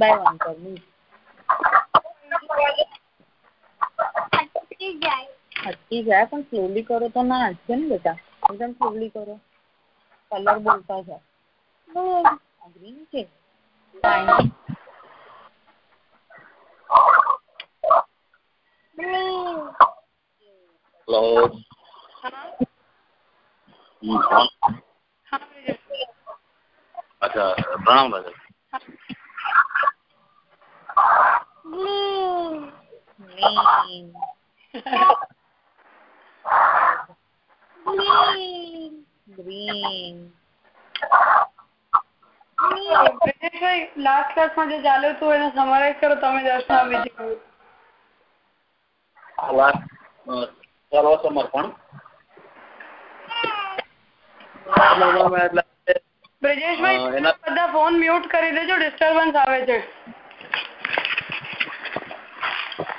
one one one કરવું અટકી જાય. અટકી જાય પણ સ્લોલી કરો તો ના અટકે ને બેટા. એકદમ સ્લોલી કરો? કલર બોલતા જાઓ. ગ્રીન ગ્રીન છે? અચ્છા પ્રણામ દાદા green Green. Green Green. Brijeshbhai last ક્લાસમાં જે ચાલ્યો હતું એને સમરાઈઝ કરો તમે દર્શન બીજી લાસ્ટ સર્વ સમર્પણ સમર્પણ બ્રિજેશભાઈ એના- બધા ફોન મ્યુટ કરી દેજો ડિસ્ટર્બન્સ આવે છે હા બ્રિજેશભાઈ હવે સમરી બોલો.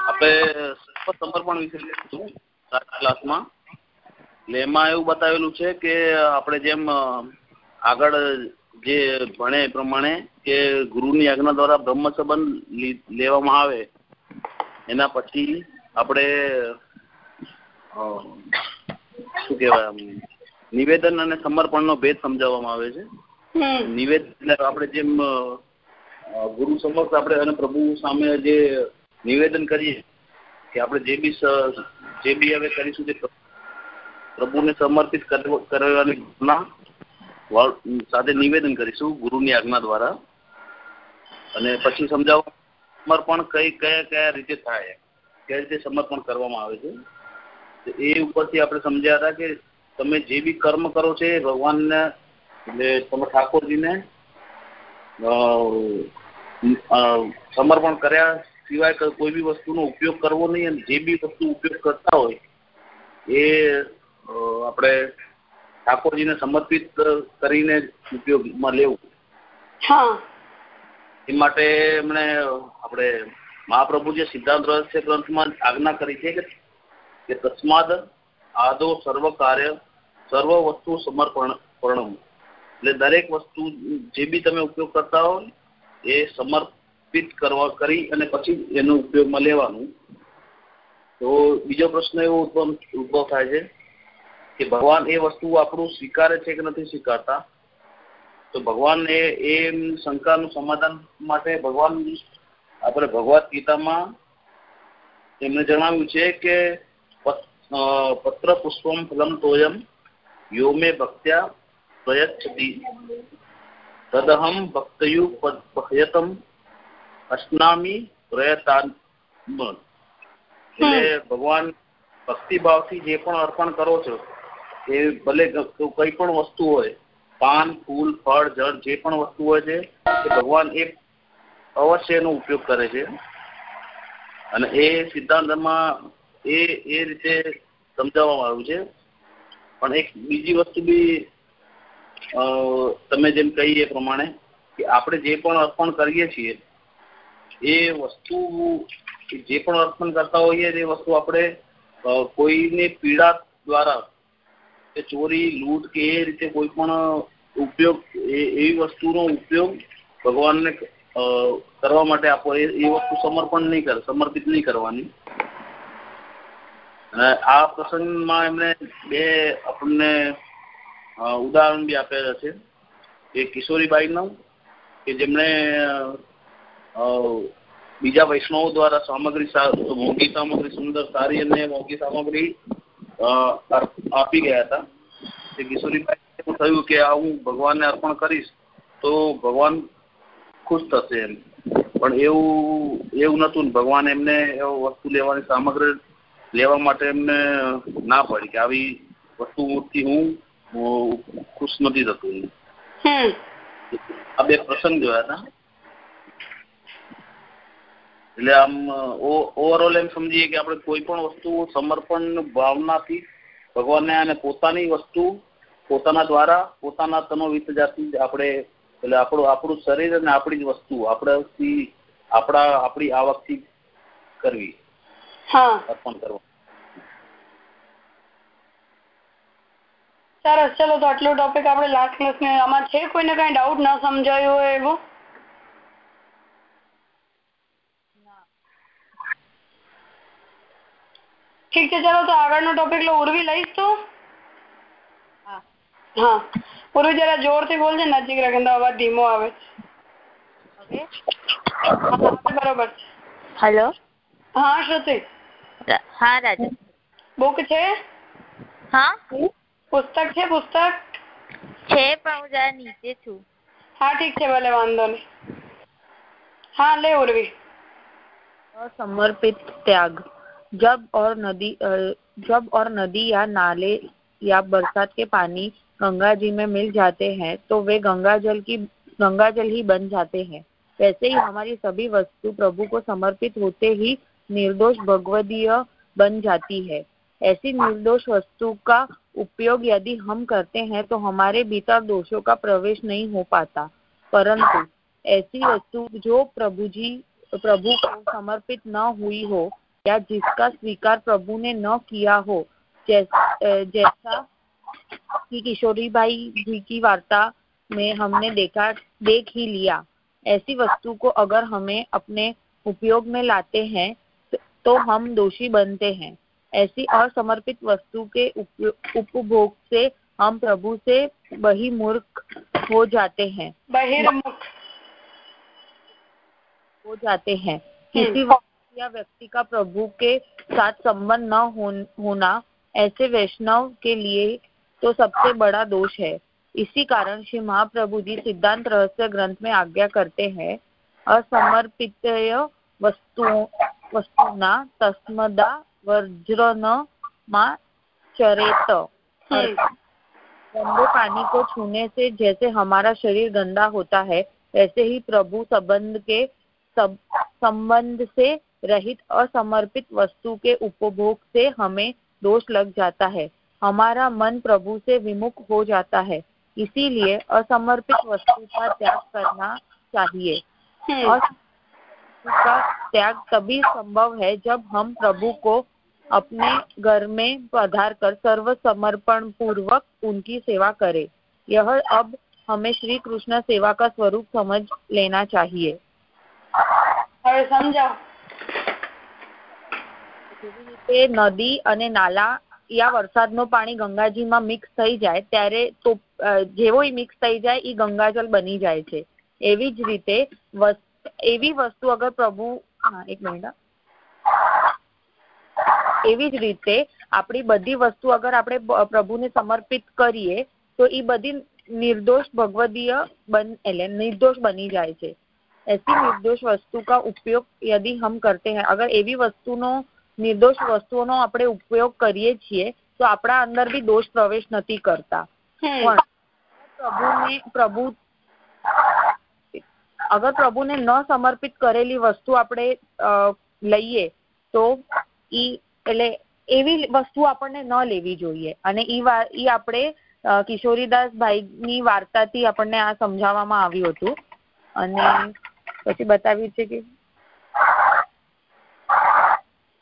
આપણે સમર્પણ વિશે ક્લાસમાં. એમાં એવું બતાવેલું છે કે આપણે જેમ આગળ જે ભણે એ પ્રમાણે કે ગુરુની આજ્ઞા દ્વારા બ્રહ્મ સંબંધ લેવામાં આવે એના પછી આપણે શું કહેવાય નિવેદન અને સમર્પણનો ભેદ સમજાવવામાં આવે છે. નિવેદન આપણે જેમ ગુરુ સમક્ષ આપણે અને પ્રભુ સામે જે નિવેદન કરીએ કે આપણે જે બી જે બી હવે કરીશું તે પ્રભુને સમર્પિત કરવ- કરવાની ભાવના સાથે નિવેદન કરીશું ગુરુની આજ્ઞા દ્વારા. અને પછી સમજાવો સમર્પણ કઈ, કયા કયા રીતે થાય? કઈ રીતે સમર્પણ કરવામાં આવે છે? એ ઉપરથી આપણે સમજ્યા હતા કે તમે જે બી કર્મ કરો છો ભગવાનને, એટલે તમે ઠાકોરજીને સમર્પણ કર્યા સિવાય કોઈ બી વસ્તુનો ઉપયોગ કરવો નહીં અને જે બી વસ્તુ ઉપયોગ કરતા હોય એ આપણે ઠાકોરજીને સમર્પિત કરીને ઉપયોગમાં લેવું. હા. એ માટે એમણે આપણે મહાપ્રભુ જે સિદ્ધાંત રહસ્ય ગ્રંથમાં આજ્ઞા કરી છે કે તસ્માદ આદો સર્વ કાર્ય સર્વ વસ્તુ સમર્પણ પરણમ. એટલે દરેક વસ્તુ જે બી તમે ઉપયોગ કરતા હો એ સમર્પિત કરવા કરી અને પછી એનો ઉપયોગમાં લેવાનું. તો બીજો પ્રશ્ન એવો ઉદ્ભવ ઉદ્ભવ થાય છે કે ભગવાન એ વસ્તુ આપણું સ્વીકારે છે કે નથી સ્વીકારતા? તો ભગવાન એ એ શંકાનું સમાધાન માટે ભગવાન, આપણે ભગવદ્ ગીતામાં એમણે જણાવ્યું છે કે પત્ર પુષ્પમ ફલમ તોયમ, યોમે ભક્ત્યા પ્રયચ્છતિ. તદહમ ભક્તયુ પહ્યતમ અસ્નામી પ્રયતાન એટલે ભગવાન ભક્તિભાવથી જે પણ અર્પણ કરો છો એ ભલે કઈ પણ વસ્તુ હોય પાન ફૂલ ફળ જળ જે પણ વસ્તુ હોય છે એ ભગવાન એ અવશ્ય એનો ઉપયોગ કરે છે. અને એ સિદ્ધાંતમાં એ એ રીતે સમજાવવામાં આવ્યું છે. પણ એક બીજી વસ્તુ બી તમે જેમ કહી એ પ્રમાણે કે આપણે જે પણ અર્પણ કરીએ છીએ, એ વસ્તુ, જે પણ અર્પણ કરતા હોઈએ એ વસ્તુ આપણે કોઈને પીડા દ્વારા કે ચોરી, લૂંટ કે એ રીતે કોઈ પણ ઉપયોગ એવી વસ્તુનો ઉપયોગ ભગવાનને કરવા માટે આપો, એ વસ્તુ સમર્પણ નહીં કરે, સમર્પિત નહીં કરવાની. અને આ પ્રસંગમાં એમણે બે આપણને ઉદાહરણ બી આપેલા છે. એક કિશોરીબાઈનું, કે જેમણે બીજા વૈષ્ણવો દ્વારા સામગ્રી મોંઘી સામગ્રી, સુંદર સારી અને મોંઘી સામગ્રી આપી ગયા હતા. તે કિશોરીબાઈ એવું થયું કે, આ હું ભગવાનને અર્પણ કરીશ, તો ભગવાન ખુશ થશે એમ. પણ એવું એવું નતું ભગવાન એમને એવો વસ્તુ લેવાની સામગ્રી લેવા માટે એમને ના પડી કે આવી વસ્તુથી મૂર્તિ હું ખુશ નથી થતું આ બે પ્રસંગ જોયા હતા એટલે આમ ઓવરઓલ એમ સમજીએ કે આપણે કોઈ પણ વસ્તુ સમર્પણ ભાવનાથી ભગવાનને અને પોતાની વસ્તુ પોતાના દ્વારા પોતાના તનો વિત જાતિ આપણે એટલે આપણું આપણું શરીર અને આપણી જ વસ્તુ આપણાથી આપણા આપણી આવકથી કરવી હા. અર્પણ કરવા સરસ ચલો તો આટલો ટોપિક આપણે લાસ્ટ ક્લાસ ને આમાં છે કોઈને કઈ ડાઉટ ન સમજાયો હોય એવો? ઠીક છે ચલો તો આગળનો ટોપિક લો. ઉર્વી લઈશ તો? હા. હા. ઉર્વી જરા જોરથી બોલજે નજીક રાખે તો અવાજ ધીમો આવે બરોબર છે. હેલો? હા શ્રુતિ. હા રાજા. બુક છે? હા? પુસ્તક છે પુસ્તક છે પણ હું જરા નીચે છું હા ઠીક છે ભલે વાંધો નહીં હા લે ઉર્વી समर्पित त्याग जब और नदी अ, जब और नदी या नाले या बरसात के पानी गंगा जी में मिल जाते हैं तो वे गंगा जल की गंगा जल ही बन जाते हैं वैसे ही हमारी सभी वस्तु प्रभु को समर्पित होते ही निर्दोष भगवदीय बन जाती है ऐसी निर्दोष वस्तु का उपयोग यदि हम करते हैं तो हमारे भीतर दोषों का प्रवेश नहीं हो पाता। परंतु ऐसी वस्तु जो प्रभु जी प्रभु को समर्पित न हुई हो या जिसका स्वीकार प्रभु ने न किया हो जैस, जैसा कि किशोरी भाई जी की वार्ता में हमने देखा देख ही लिया ऐसी वस्तु को अगर हमें अपने उपयोग में लाते हैं तो- हम दोषी बनते हैं। ऐसी असमर्पित वस्तु के उपभोग से हम प्रभु से बहिर्मुख हो जाते हैं। बहिर्मुख। हो जाते हैं। हम्म। किसी वक्त या व्यक्ति का प्रभु के साथ संबंध न होना ऐसे वैष्णव के लिए तो सबसे बड़ा दोष है। इसी कारण श्री महाप्रभु जी सिद्धांत रहस्य ग्रंथ में आज्ञा करते हैं असमर्पित वस्तु वस्तुना तस्मदा वज्र न माँ चरेत गंदे पानी को छूने से जैसे हमारा शरीर गंदा होता है ऐसे ही प्रभु संबंध के सब संबंध से रहित असमर्पित वस्तु के उपभोग से हमें दोष लग जाता है। हमारा मन प्रभु से विमुख हो जाता है इसीलिए असमर्पित वस्तु का त्याग करना चाहिए। और त्याग तभी संभव है जब हम प्रभु को अपने घर में पधार कर सर्व समर्पण पूर्वक उनकी सेवा करें यह अब हमें श्री कृष्ण सेवा का स्वरूप समझ लेना चाहिए હવે સમજાવો જેવી રીતે નદી અને નાલા યા વરસાદનું પાણી ગંગાજીમાં મિક્સ થઈ જાય ત્યારે તો અ, જેવો મિક્સ થઈ જાય એ ગંગાજળ બની જાય છે એવી જ રીતે વસ- એવી વસ્તુ અગર પ્રભુ હા એક મિનિટ હા. એવી જ રીતે આપણી બધી વસ્તુ અગર આપણે બ- પ્રભુને સમર્પિત કરીએ તો એ બધી નિર્દોષ ભગવદીય બન એટલે નિર્દોષ બની જાય છે ऐसी निर्दोष वस्तु का उपयोग यदि हम करते हैं अगर એવી વસ્તુનો નિર્દોષ વસ્તુઓનો આપણે ઉપયોગ કરીએ છીએ તો આપણા અંદર બી દોષ પ્રવેશ નથી કરતા હમ પણ પ્રભુને પ્રભુ અગર પ્રભુને ન સમર્પિત કરેલી વસ્તુ આપણે અ, લઈએ તો ઈ એટલે એવી વસ્તુ આપણને ન લેવી જોઈએ. અને વા ઈ આપણે અ, કિશોરીદાસ ભાઈની વાર્તાથી આપણને આ સમજાવવામાં આવ્યું હતું. અને પછી બતાવ્યું છે કે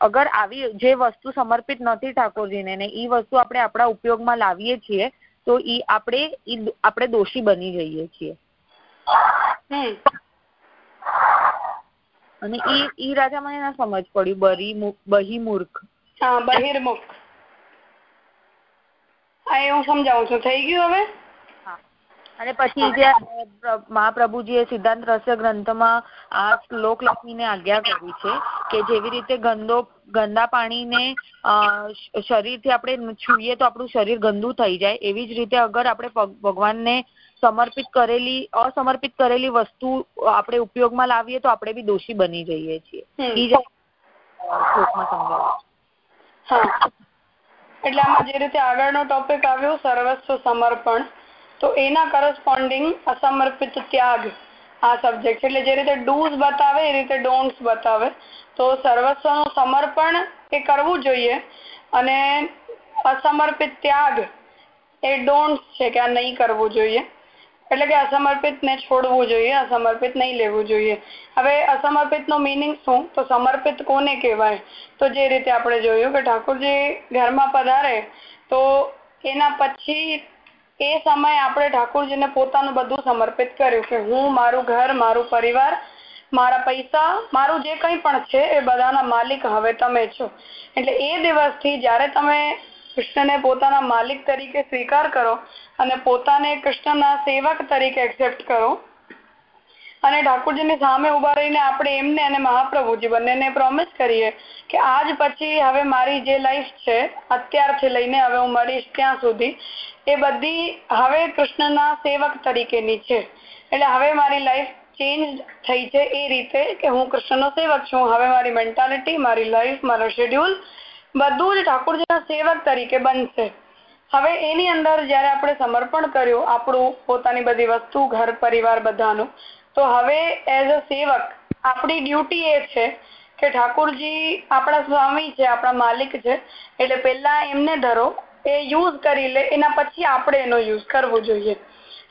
અગર આવી જે વસ્તુ સમર્પિત નથી ઠાકોરજીને ને ઈ વસ્તુ આપણે આપણા ઉપયોગમાં લાવીએ છીએ તો ઈ આપણે આપણે દોષી બની જઈએ છીએ. અને ઈ ઈ રાજા મને ના સમજ પડ્યું બરી બહિમૂર્ખ હા બહિર્મુખ હા એ હું સમજાવું છું. થઈ ગયું હવે? અને પછી જે મહાપ્રભુજીએ સિદ્ધાંત રહસ્ય ગ્રંથમાં આ શ્લોક લખીને આજ્ઞા કરી છે કે જેવી રીતે ગંદો ગંદા પાણીને શરીરથી આપણે છૂઈએ તો આપણું શરીર ગંદુ થઈ જાય. એવી જ રીતે અગર આપણે ભગવાનને સમર્પિત કરેલી અસમર્પિત કરેલી વસ્તુ આપણે ઉપયોગમાં લાવીએ તો આપણે બી દોષી બની જઈએ છીએ. શ્લોકમાં સમજાવ્યું હા. એટલે આમાં જે રીતે આગળનો ટોપિક આવ્યો સર્વસ્વ સમર્પણ તો એના કરસ્પોન્ડિંગ અસમર્પિત ત્યાગ આ સબ્જેક્ટ એટલે જે રીતે ડૂઝ બતાવે એ રીતે ડોન્ટ્સ બતાવે. તો સર્વસ્વનું સમર્પણ એ કરવું જોઈએ અને અસમર્પિત ત્યાગ એ ડોન્ટ્સ છે કે આ નહીં કરવું જોઈએ. એટલે કે અસમર્પિત ને છોડવું જોઈએ, અસમર્પિત નહીં લેવું જોઈએ. હવે અસમર્પિત નો મિનિંગ શું? તો સમર્પિત કોને કહેવાય? તો જે રીતે આપણે જોયું કે ઠાકોરજી ઘરમાં પધારે, તો એના પછી એ સમયે આપણે ઠાકોરજીને પોતાનું બધું સમર્પિત કર્યું કે હું, મારું ઘર, મારું પરિવાર, મારા પૈસા, મારું જે કંઈ પણ છે એ બધાના માલિક હવે તમે છો. એટલે એ દિવસથી જ્યારે તમે કૃષ્ણને પોતાના માલિક તરીકે સ્વીકાર કરો અને પોતાને કૃષ્ણના સેવક તરીકે એક્સેપ્ટ કરો. અને ઠાકોરજીની સામે ઊભા રહીને આપણે એમને અને મહાપ્રભુજી બંનેને પ્રોમિસ કરીએ કે આજ પછી હવે મારી જે લાઈફ છે, અત્યારથી લઈને હવે હું મળીશ ત્યાં સુધી, એ બધી હવે કૃષ્ણના સેવક તરીકેની છે. એટલે હવે મારી લાઈફ ચેન્જ થઈ છે એ રીતે કે હું કૃષ્ણનો સેવક છું, હવે મારી મેન્ટાલિટી મારી લાઈફ મારો શેડ્યુલ બધું જ ઠાકોરજીના સેવક તરીકે બનશે. હવે એની અંદર જ્યારે આપણે સમર્પણ કર્યું આપણું પોતાની બધી વસ્તુ, ઘર, પરિવાર બધાનું, તો હવે એઝ અ સેવક આપણી ડ્યુટી એ છે કે ઠાકોરજી આપણા સ્વામી છે, આપણા માલિક છે, એટલે પહેલા એમને ધરો, એ યુઝ કરી લે, એના પછી આપણે એનો યુઝ કરવો જોઈએ.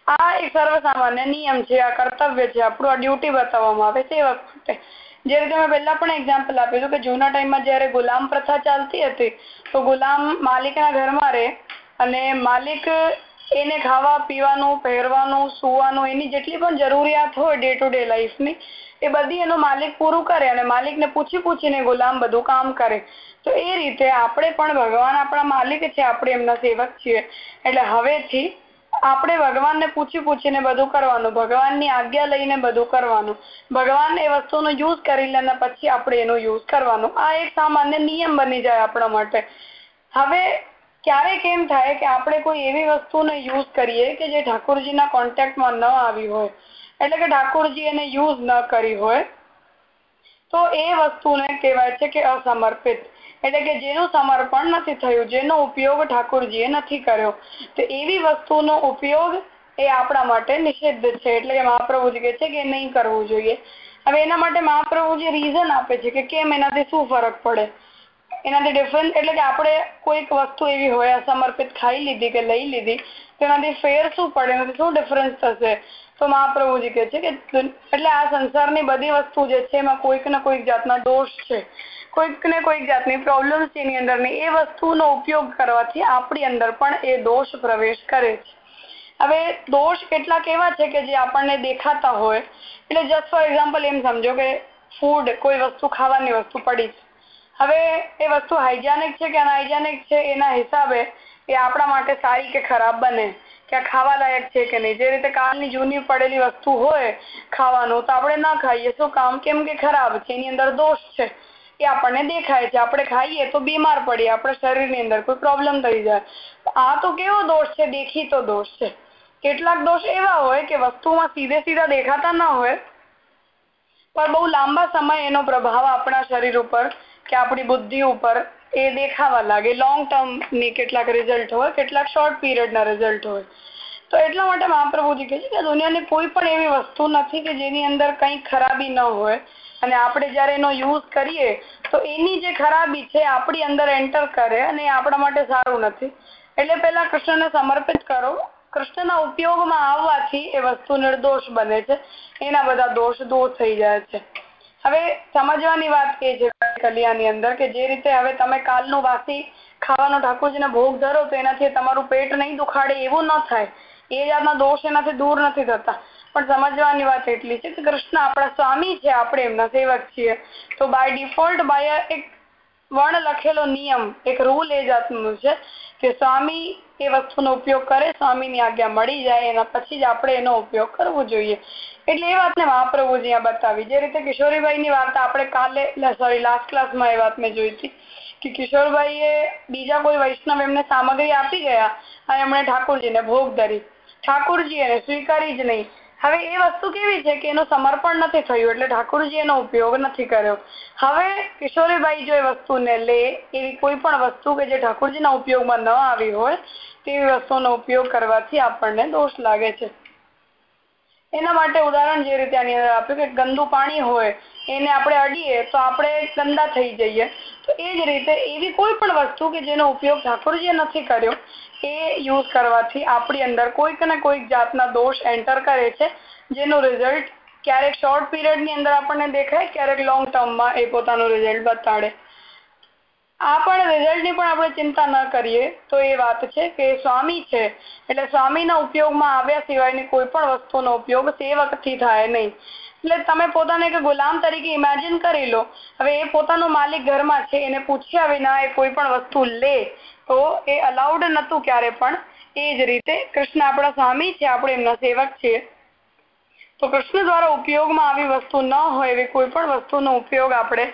આ એક સર્વસામાન્ય નિયમ છે, આ કર્તવ્ય છે, આપણું આ ડ્યુટી બતાવવામાં આવે સેવક માટે. જે રીતે મેં પહેલા પણ એક્ઝામ્પલ આપ્યું કે જૂના ટાઈમમાં જ્યારે ગુલામ પ્રથા ચાલતી હતી, તો ગુલામ માલિકના ઘરમાં રહે અને માલિક એને ખાવા, પીવાનું, પહેરવાનું, સુવાનું, એની જેટલી પણ જરૂરિયાત હોય ડે ટુ ડે લાઈફની એ બધી એનો માલિક પૂરું કરે અને માલિકને પૂછી પૂછીને ગુલામ બધું કામ કરે. તો એ રીતે આપણે પણ ભગવાન આપણા માલિક છે, આપણે એમના સેવક છીએ. એટલે હવેથી આપણે ભગવાનને પૂછી પૂછીને બધું કરવાનું, ભગવાનની આજ્ઞા લઈને બધું કરવાનું. ભગવાન એ વસ્તુનો યુઝ કરી લે પછી આપણે એનો યુઝ કરવાનો. આ એક સામાન્ય નિયમ બની જાય આપણા માટે. હવે ક્યારેક એમ થાય કે આપણે કોઈ એવી વસ્તુને યુઝ કરીએ કે જે ઠાકોરજીના કોન્ટેક્ટમાં ન આવી હોય. એટલે કે ઠાકોરજી એને યુઝ ન કરી હોય. તો એ વસ્તુને કહેવાય છે કે અસમર્પિત. એટલે કે જેનું સમર્પણ નથી થયું, જેનો ઉપયોગ ઠાકોરજીએ નથી કર્યો, તો એવી વસ્તુનો ઉપયોગ એ આપણા માટે નિષિદ્ધ છે. એટલે કે મહાપ્રભુજી કહે છે કે નહીં કરવું જોઈએ. હવે એના માટે મહાપ્રભુજી રીઝન આપે છે કે કેમ એનાથી શું ફરક પડે? એનાથી ડિફરન્સ એટલે કે આપણે કોઈક વસ્તુ એવી હોય સમર્પિત ખાઈ લીધી કે લઈ લીધી તેનાથી ફેર શું પડે? એનાથી શું ડિફરન્સ થશે? તો મહાપ્રભુજી કહે છે કે એટલે આ સંસારની બધી વસ્તુ જે છે, એમાં કોઈક ને કોઈક જાતના દોષ છે. કોઈક ને કોઈક જાતની પ્રોબ્લેમ્સ એની અંદરની. એ વસ્તુનો ઉપયોગ કરવાથી આપણી અંદર પણ એ દોષ પ્રવેશ કરે છે. હવે દોષ કેટલાક એવા છે કે જે આપણને દેખાતા હોય? એટલે જસ્ટ ફોર એક્ઝામ્પલ એમ સમજો કે ફૂડ કોઈ વસ્તુ ખાવાની વસ્તુ પડી છે હવે એ વસ્તુ હાઇજેનિક છે કે અનહાઇજેનિક છે એના હિસાબે એ આપણા માટે સારી કે ખરાબ બને? કે આ ખાવા લાયક છે કે નહીં? જે રીતે કાલની જૂની પડેલી વસ્તુ હોય ખાવાનું, તો આપણે ના ખાઈએ. શું કામ? કેમ કે ખરાબ છે? એની અંદર દોષ છે. એ આપણને દેખાય છે. આપણે ખાઈએ તો બીમાર પડીએ. આપણા શરીરની અંદર કોઈ પ્રોબ્લેમ થઈ જાય. આ તો કેવો દોષ છે? દેખીતો દોષ છે. કેટલાક દોષ એવા હોય કે વસ્તુમાં સીધે સીધા દેખાતા ન હોય. પણ બહુ લાંબા સમય એનો પ્રભાવ આપણા શરીર ઉપર કે આપણી બુદ્ધિ ઉપર એ દેખાવા લાગે. લોંગ ટર્મની કેટલાક રિઝલ્ટ હોય, કેટલાક શોર્ટ પીરિયડના રિઝલ્ટ હોય. તો એટલા માટે મહાપ્રભુજી કહે છે કે દુનિયાની કોઈ પણ એવી વસ્તુ નથી કે જેની અંદર કંઈ ખરાબી ન હોય. અને આપણે જ્યારે એનો યુઝ કરીએ, તો એની જે ખરાબી છે, આપણી અંદર એન્ટર કરે અને એ આપણા માટે સારું નથી. એટલે પેલા કૃષ્ણને સમર્પિત કરો. કૃષ્ણના ઉપયોગમાં આવવાથી એ વસ્તુ નિર્દોષ બને છે. એના બધા દોષ દૂર થઈ જાય છે. હવે સમજવાની વાત કે છે કલિયાની અંદર કે જે રીતે હવે તમે કાલનું વાસી ખાવાનો ઠાકોરજીને ભોગ ધરો તો એનાથી તમારું પેટ નહીં દુખાડે એવું ન થાય. એ જાતના દોષ એનાથી દૂર નથી થતા. પણ સમજવાની વાત એટલી છે કે કૃષ્ણ આપણા સ્વામી છે, આપણે એમના સેવક છીએ. તો બાય ડિફોલ્ટ બાય એક વર્ણ લખેલો નિયમ, એક રૂલ એ જાતનું છે કે સ્વામી એ વસ્તુનો ઉપયોગ કરે, સ્વામીની આજ્ઞા મળી જાય, એના પછી જ આપણે એનો ઉપયોગ કરવો જોઈએ. એટલે એ વાતને મહાપ્રભુજી આ બતાવી. જે રીતે કિશોરીભાઈની વાત આપણે કાલે સોરી લાસ્ટ ક્લાસમાં એ વાત મેં જોઈ હતી કે કિશોરભાઈએ બીજા કોઈ વૈષ્ણવ એમને સામગ્રી આપી ગયા અને એમણે ઠાકોરજીને ભોગ ધરી. ઠાકોરજી એને સ્વીકારી જ નહીં. હવે એ વસ્તુ કેવી છે કે એનું સમર્પણ નથી થયું એટલે ઠાકોરજી એનો ઉપયોગ નથી કર્યો. હવે કિશોરીબાઈ જો એ વસ્તુને લે, એવી કોઈ પણ વસ્તુ કે જે ઠાકોરજીના ઉપયોગમાં ન આવી હોય, તેવી વસ્તુનો ઉપયોગ કરવાથી આપણને દોષ લાગે છે. એના માટે ઉદાહરણ જે રીતે આની અંદર આપ્યું કે ગંદુ પાણી હોય, એને આપણે અડીએ તો આપણે ગંદા થઈ જઈએ. તો એ જ રીતે એવી કોઈ પણ વસ્તુ કે જેનો ઉપયોગ ઠાકોરજીએ નથી કર્યો, એ યુઝ કરવાથી આપણી અંદર કોઈક ને કોઈક જાતના દોષ એન્ટર કરે છે, જેનું રિઝલ્ટ ક્યારેક શોર્ટ પીરિયડની અંદર આપણને દેખાય, ક્યારેક લોંગ ટર્મમાં એ પોતાનું રિઝલ્ટ બતાડે. આ પણ રિઝલ્ટની પણ આપણે ચિંતા ન કરીએ. તો એ વાત છે કે સ્વામી છે. એટલે સ્વામીના ઉપયોગમાં આવ્યા સિવાયની કોઈ પણ વસ્તુનો ઉપયોગ સેવકથી થાય નહીં. એટલે તમે પોતાને એક ગુલામ તરીકે ઇમેજિન કરી લો. હવે એ પોતાનો માલિક ઘરમાં છે, એને પૂછ્યા વિના એ કોઈ પણ વસ્તુ લે, તો એ અલાઉડ નતું ક્યારે પણ. એ જ રીતે કૃષ્ણ આપણા સ્વામી છે, આપણે એમના સેવક છીએ. તો કૃષ્ણ દ્વારા ઉપયોગમાં આવી વસ્તુ ન હોય એવી કોઈ પણ વસ્તુનો ઉપયોગ આપણે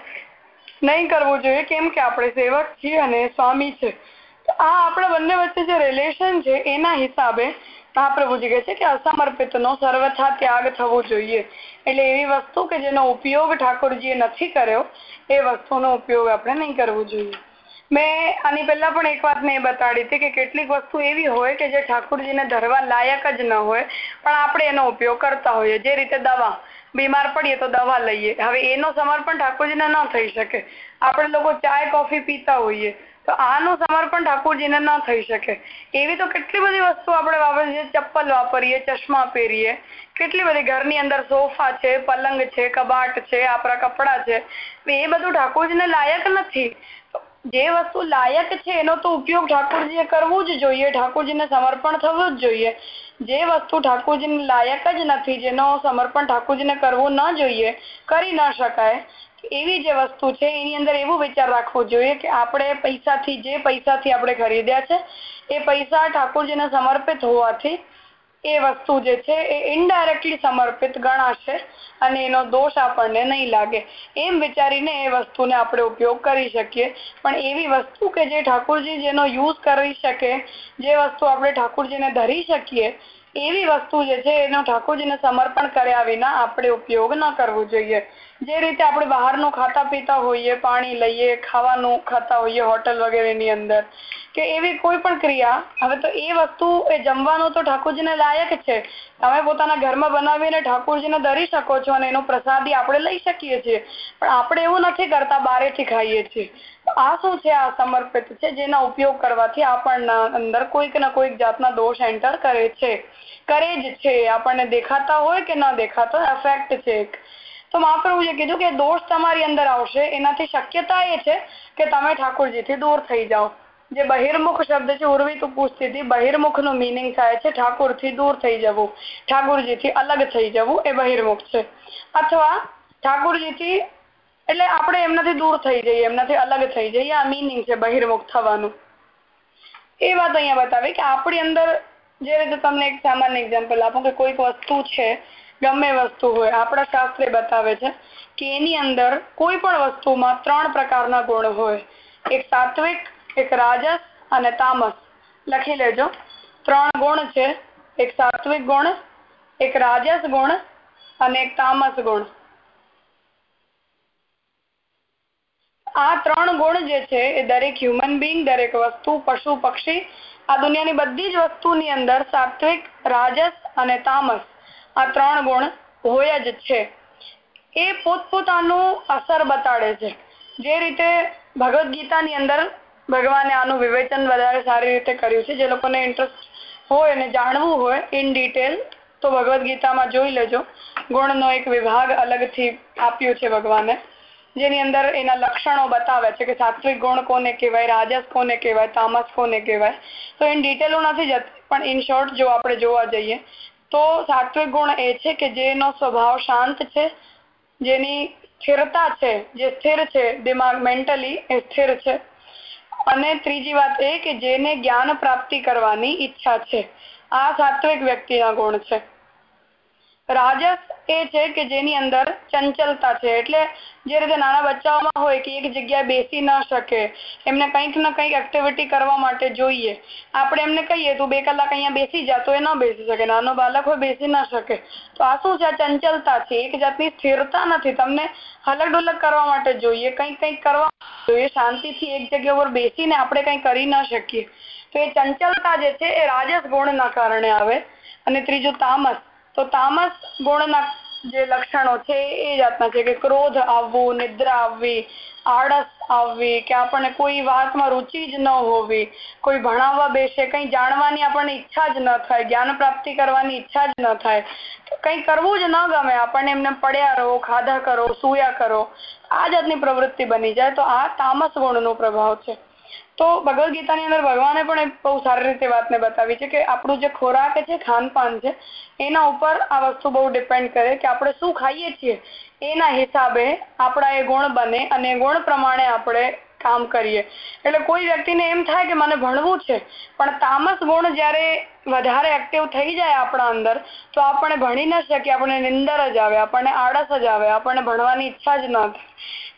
નહીં કરવું જોઈએ. કેમ કે આપણે સેવક છીએ અને સ્વામી છે. આ આપણા બંને વચ્ચે જે રિલેશન છે, એના હિસાબે મહાપ્રભુજી કહે છે કે અસમર્પિતનો સર્વથા ત્યાગ થવો જોઈએ. એટલે એવી વસ્તુ કે જેનો ઉપયોગ ઠાકોરજીએ નથી કર્યો, એ વસ્તુનો ઉપયોગ આપણે નહીં કરવો જોઈએ. મેં આની પહેલા પણ એક વાત મેં બતાડી હતી કે કેટલીક વસ્તુ એવી હોય કે જે ઠાકોરજીને ધરવા લાયક જ ન હોય, પણ આપણે એનો ઉપયોગ કરતા હોઈએ. જે રીતે દવા બીમાર પડીએ તો દવા લઈએ. હવે એનો સમર્પણ ઠાકોરજીને ન થઈ શકે. આપણે લોકો ચાય, કોફી પીતા હોઈએ. તો આનું સમર્પણ ઠાકોરજીને ન થઈ શકે. એવી તો કેટલી બધી વસ્તુ આપણે વાપરીએ ચપ્પલ વાપરીએ, ચશ્મા પહેરીએ. કેટલી બધી ઘરની અંદર સોફા છે, પલંગ છે, કબાટ છે, આપણા કપડાં છે. એ બધું ઠાકોરજીને લાયક નથી. જે વસ્તુ લાયક છે એનો તો ઉપયોગ ઠાકોરજીએ કરવું જ જોઈએ. ઠાકોરજીને સમર્પણ થવું જ જોઈએ. જે વસ્તુ ઠાકોરજીને લાયક જ નથી, જેનો સમર્પણ ઠાકોરજીને કરવું ન જોઈએ, કરી ન શકાય. એવી જે વસ્તુ છે, એની અંદર એવું વિચાર રાખવો જોઈએ કે આપણે પૈસાથી, જે પૈસાથી આપણે ખરીદ્યા છે, એ પૈસા ઠાકોરજીને સમર્પિત હોવાથી એ વસ્તુ જે છે એ ઇનડાયરેક્ટલી સમર્પિત ગણાશે અને એનો દોષ આપણને નહીં લાગે. એમ વિચારીને એ વસ્તુને આપણે ઉપયોગ કરી શકીએ. પણ એવી વસ્તુ કે જે ઠાકોરજી જેનો યુઝ કરી શકે, જે વસ્તુ આપણે ઠાકોરજીને ધરી શકીએ, એવી વસ્તુ જે છે એનો ઠાકોરજીને સમર્પણ કર્યા વિના આપણે ઉપયોગ ન કરવો જોઈએ. જે રીતે આપણે બહારનું ખાતા પીતા હોઈએ, પાણી લઈએ, ખાવાનું ખાતા હોઈએ હોટલ વગેરેની અંદર, કે એવી કોઈ પણ ક્રિયા, હવે તો એ વસ્તુ એ જમવાનું તો ઠાકોરજીને લાયક છે. તમે પોતાના ઘરમાં બનાવીને ઠાકોરજીને ધરી શકો છો અને એનો પ્રસાદી આપણે લઈ શકીએ છીએ. પણ આપણે એવું નથી કરતા બારેથી ખાઈએ છીએ. આ શું છે? આ સમર્પિત છે, જેના ઉપયોગ કરવાથી આપણના અંદર કોઈક ના કોઈક જાતના દોષ એન્ટર કરે છે. કરે જ છે. આપણને દેખાતા હોય કે ન દેખાતા અફેક્ટ છે તો મહાપ્રભુએ કીધું કે દોષ તમારી અંદર આવશે, એનાથી શક્યતા એ છે કે તમે ઠાકોરજીથી દૂર થઈ જાઓ. જે બહિર્મુખ શબ્દ છે, ઉર્વી તું બહિર્મુખનું મિનિંગ થાય છે ઠાકોરથી દૂર થઈ જવું. ઠાકોરજી થી અલગ થઈ જવું એ બહિર્મુખ છે. અથવા ઠાકોરજી થી એટલે આપણે એમનાથી દૂર થઈ જઈએ, એમનાથી અલગ થઈ જઈએ, આ મિનિંગ છે બહિર્મુખ થવાનું. એ વાત અહીંયા બતાવી કે આપણી અંદર જે રીતે તમને એક સામાન્ય એક્ઝામ્પલ આપું કે કોઈક વસ્તુ છે ગમે વસ્તુ હોય. આપણા શાસ્ત્રે બતાવે છે કે એની અંદર કોઈ પણ વસ્તુમાં ત્રણ પ્રકારના ગુણ હોય. એક સાત્વિક, એક રાજસ અને તામસ. લખી લેજો. ત્રણ ગુણ છે. એક સાત્વિક ગુણ, એક રાજસ ગુણ અને એક તામસ ગુણ. આ ત્રણ ગુણ જે છે એ દરેક હ્યુમન બિંગ દરેક વસ્તુ, પશુ, પક્ષી, આ દુનિયાની બધી જ વસ્તુની અંદર સાત્વિક, રાજસ અને તામસ. આ ત્રણ ગુણ હોય જ છે. એ પોતપોતાનું અસર બતાડે છે. જે રીતે ભગવદ્ ગીતાની અંદર ભગવાને આનું વિવેચન વધારે સારી રીતે કર્યું છે. જે લોકોને ઇન્ટરેસ્ટ હોય અને જાણવું હોય ઇન ડિટેલ તો ભગવદ્ ગીતામાં જોઈ લેજો. ગુણનો એક વિભાગ અલગથી આપ્યું છે ભગવાને. જેની અંદર એના લક્ષણો બતાવે છે કે સાત્વિક ગુણ કોને કહેવાય, રાજસ કોને કહેવાય, તામસ કોને કહેવાય. તો ઇન ડિટેલ નથી જતી, પણ ઇન શોર્ટ જો આપણે જોવા જઈએ તો સાત્વિક ગુણ એ છે કે જેનો સ્વભાવ શાંત છે, જેની સ્થિરતા છે, જે સ્થિર છે, દિમાગ મેન્ટલી એ સ્થિર છે. અને ત્રીજી વાત એ કે જેને જ્ઞાન પ્રાપ્તિ કરવાની ઈચ્છા છે, આ સાત્વિક વ્યક્તિના ગુણ છે. રાજસ એ છે કે જેની અંદર ચંચલતા છે. એટલે જે રીતે નાના બચ્ચાઓમાં હોય કે એક જગ્યાએ બેસી ન શકે, એમને કંઈક ને કંઈક એક્ટિવિટી કરવા માટે જોઈએ. આપણે એમને કહીએ, તું બે કલાક અહીંયા બેસી જા. તો એ ન બેસી શકે. નાનો બાળક હોય બેસી ન શકે. તો આ શું છે? ચંચલતા છે. એક જાતની સ્થિરતા નથી. તમને હલક ડુલક કરવા માટે જોઈએ, કંઈક કંઈક કરવા જોઈએ. શાંતિથી એક જગ્યા ઉપર બેસીને આપણે કંઈ કરી ન શકીએ. તો એ ચંચલતા જે છે, એ રાજસ ગુણના કારણે આવે. અને ત્રીજું તામસ. તો તામસ ગુણના જે લક્ષણો છે એ જાતના છે કે ક્રોધ આવવું, નિદ્રા આવવી, આળસ આવવી, કે આપણને કોઈ વાતમાં રુચિ જ ન હોવી, કોઈ ભણાવવા બેસે, કંઈ જાણવાની આપણને ઈચ્છા જ ન થાય, જ્ઞાન પ્રાપ્તિ કરવાની ઈચ્છા જ ન થાય. કંઈ કરવું જ ન ગમે, આપણને એમને પડ્યા રહો, ખાધા કરો, સૂયા કરો, આ જાતની પ્રવૃત્તિ બની જાય. તો આ તામસ ગુણનો પ્રભાવ છે. તો ભગવદ ગીતાની અંદર ભગવાને પણ બહુ સારી રીતે વાતને બતાવી છે કે આપણું જે ખોરાક છે, ખાનપાન છે, એના ઉપર આ વસ્તુ બહુ ડિપેન્ડ કરે કે આપણે શું ખાઈએ છીએ. એના હિસાબે આપણા એ ગુણ બને અને ગુણ પ્રમાણે આપણે કામ કરીએ. એટલે કોઈ વ્યક્તિને એમ થાય કે મને ભણવું છે, પણ તામસ ગુણ જ્યારે વધારે એક્ટિવ થઈ જાય આપણા અંદર, તો આપણે ભણી ન શકીએ, આપણને નિંદર જ આવે, આપણને આળસ જ આવે, આપણને ભણવાની ઈચ્છા જ ન થાય.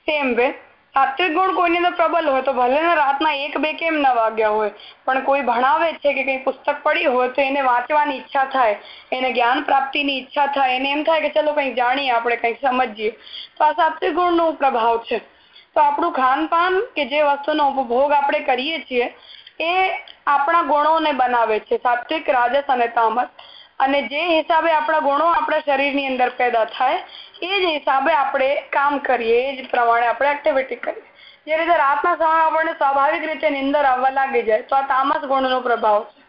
સેમ વે સાત્વિક ગુણ કોઈની અંદર પ્રબલ હોય તો ભલે રાતના એક બે કેમ ના વાગ્યા હોય. પણ કોઈ ભણાવે છે કે કઈ પુસ્તક પડી હોય તો એને વાંચવાની ઈચ્છા થાય. એને જ્ઞાન પ્રાપ્તિની ઈચ્છા થાય. એને એમ થાય કે ચલો કંઈક જાણીએ, આપણે કંઈક સમજીએ. તો આ સાત્વિક ગુણનો પ્રભાવ છે. તો આપણું ખાનપાન કે જે વસ્તુનો ઉપભોગ આપણે કરીએ છીએ, એ આપણા ગુણોને બનાવે છે. સાત્વિક, રાજસ અને તામસ. અને જે હિસાબે આપણા ગુણો આપણા શરીરની અંદર પેદા થાય એ હિસાબે આપણે કામ કરીએ, એ જ પ્રમાણે આપણે એક્ટિવિટી કરીએ. જે રીતે રાતના સમય આપણને સ્વાભાવિક રીતે નિંદર આવવા લાગી જાય, તો આ તામસ ગુણનો પ્રભાવ છે.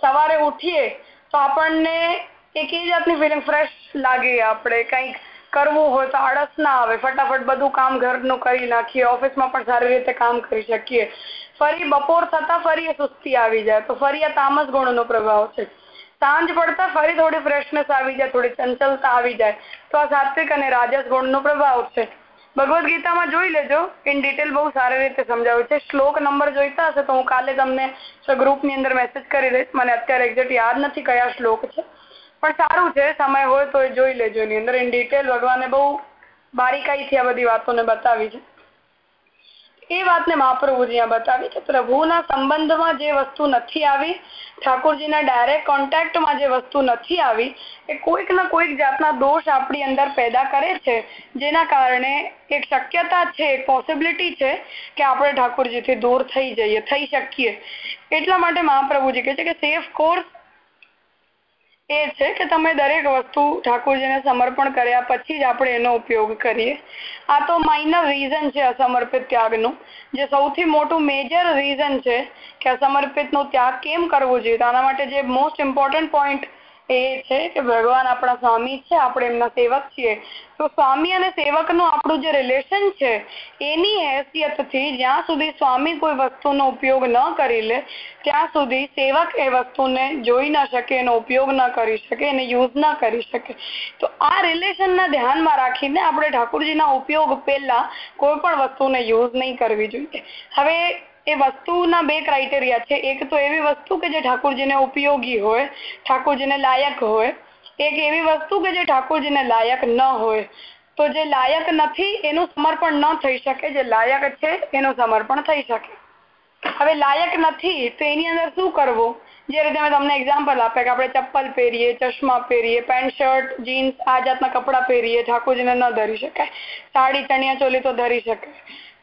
સવારે ઉઠીએ તો આપણને એક એ જાતની ફિલિંગ ફ્રેશ લાગે, આપણે કંઈક કરવું હોય તો આળસ ના આવે. ફટાફટ બધું કામ ઘરનું કરી નાખીએ, ઓફિસમાં પણ સારી રીતે કામ કરી શકીએ. ફરી બપોર થતા ફરી સુસ્તી આવી જાય, તો ફરી આ તામસ ગુણનો પ્રભાવ છે. સાંજ પડતા ફરી થોડી ફ્રેશનેસ આવી જાય, થોડી ચંચલતા આવી જાય. તો આ સાત્વિક અને રાજસ ગુણનો પ્રભાવ છે. ભગવદ્ ગીતામાં જોઈ લેજો ઇન ડિટેલ બહુ સારી રીતે સમજાવ્યું છે. શ્લોક નંબર જોઈતા હશે તો હું કાલે તમને ગ્રુપની અંદર મેસેજ કરી દઈશ. મને અત્યારે એક્ઝેક્ટ યાદ નથી કયા શ્લોક છે. પણ સારું છે, સમય હોય તો એ જોઈ લેજો એની અંદર. ઇન ડિટેલ ભગવાને બહુ બારીકાઈથી આ બધી વાતોને બતાવી છે. એ વાતને મહાપ્રભુજી બતાવી કે પ્રભુના સંબંધમાં જે વસ્તુ નથી આવી, ઠાકોરજીના ડાયરેક્ટ કોન્ટેક્ટમાં જે વસ્તુ નથી આવી, એ કોઈક ના કોઈક જાતના દોષ આપણી અંદર પેદા કરે છે. જેના કારણે એક શક્યતા છે, એક પોસિબિલિટી છે કે આપણે ઠાકોરજીથી દૂર થઈ જઈએ, થઈ શકીએ. એટલા માટે મહાપ્રભુજી કહે કે સેફ કોર્સ એ છે કે તમે દરેક વસ્તુ ઠાકોરજીને સમર્પણ કર્યા પછી જ આપણે એનો ઉપયોગ કરીએ. આ તો માઇનર રીઝન છે અસમર્પિત ત્યાગનું. જે સૌથી મોટું મેજર રીઝન છે કે અસમર્પિતનો ત્યાગ કેમ કરવો જોઈએ? આના માટે મોસ્ટ ઇમ્પોર્ટન્ટ પોઈન્ટ એ છે કે ભગવાન આપણા સ્વામી છે, આપણે એમના સેવક છીએ. તો સ્વામી અને સેવકનું આપણું જે રિલેશન છે, એની હેસિયતથી જ્યાં સુધી સ્વામી કોઈ વસ્તુનો ઉપયોગ ન કરી લે, ત્યાં સુધી સેવક એ વસ્તુને જોઈ ન શકે, એનો ઉપયોગ ન કરી શકે, એને યુઝ ન કરી શકે. તો આ રિલેશનના ધ્યાનમાં રાખીને આપણે ઠાકોરજીના ઉપયોગ પહેલા કોઈ પણ વસ્તુને યુઝ નહીં કરવી જોઈએ. હવે એ વસ્તુના બે ક્રાઇટેરિયા છે. એક તો એવી વસ્તુ કે જે ઠાકોરજીને ઉપયોગી હોય, ઠાકોરજીને લાયક હોય. એક એવી વસ્તુ કે જે ઠાકોરજીને લાયક ન હોય. તો જે લાયક નથી, એનું સમર્પણ ન થઈ શકે. જે લાયક છે, એનું સમર્પણ થઈ શકે. હવે લાયક નથી, તો એની અંદર શું કરવું? જે રીતે મેં તમને એક્ઝામ્પલ આપ્યા કે આપણે ચપ્પલ પહેરીએ, ચશ્મા પહેરીએ પેન્ટ શર્ટ જીન્સ આ જાતના કપડાં પહેરીએ, ઠાકોરજીને ન ધરી શકાય. સાડી, ચણિયા ચોલી તો ધરી શકાય.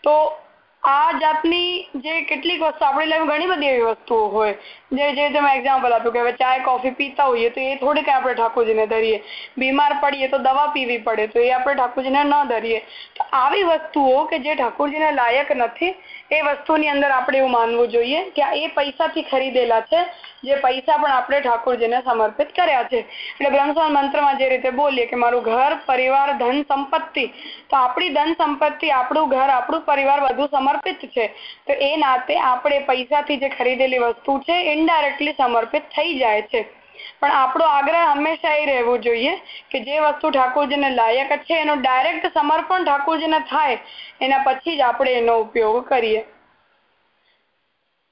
તો આ જાતની જે કેટલીક વસ્તુ, આપણી લાઈફ ઘણી બધી એવી વસ્તુઓ હોય. જે જે તમે એક્ઝામ્પલ આપ્યું કે હવે ચાય કોફી પીતા હોઈએ તો એ થોડીક આપણે ઠાકોરજીને ધરીએ. બીમાર પડીએ તો દવા પીવી પડે તો એ આપણે ઠાકોરજીને ન ધરીએ. તો આવી વસ્તુઓ કે જે ઠાકોરજીને લાયક નથી, એ વસ્તુની અંદર આપણે એવું માનવું જોઈએ કે એ પૈસાથી ખરીદેલા છે જે પૈસા પણ આપણે ઠાકોરજીને સમર્પિત કર્યા છે. એટલે બ્રહ્મસ્વાન મંત્રમાં જે રીતે બોલીએ કે મારું ઘર, પરિવાર, ધન, સંપત્તિ, તો આપણી ધન, સંપત્તિ, આપણું ઘર, આપણું પરિવાર બધું સમર્પિત છે. તો એ નાતે આપણે પૈસાથી જે ખરીદેલી વસ્તુ છે ઇનડાયરેક્ટલી સમર્પિત થઈ જાય છે. પણ આપણો આગ્રહ હંમેશા એ રહેવું જોઈએ કે જે વસ્તુ ઠાકોરજીને લાયક છે, એનું ડાયરેક્ટ સમર્પણ ઠાકોરજીને થાય, એના પછી જ આપણે એનો ઉપયોગ કરીએ.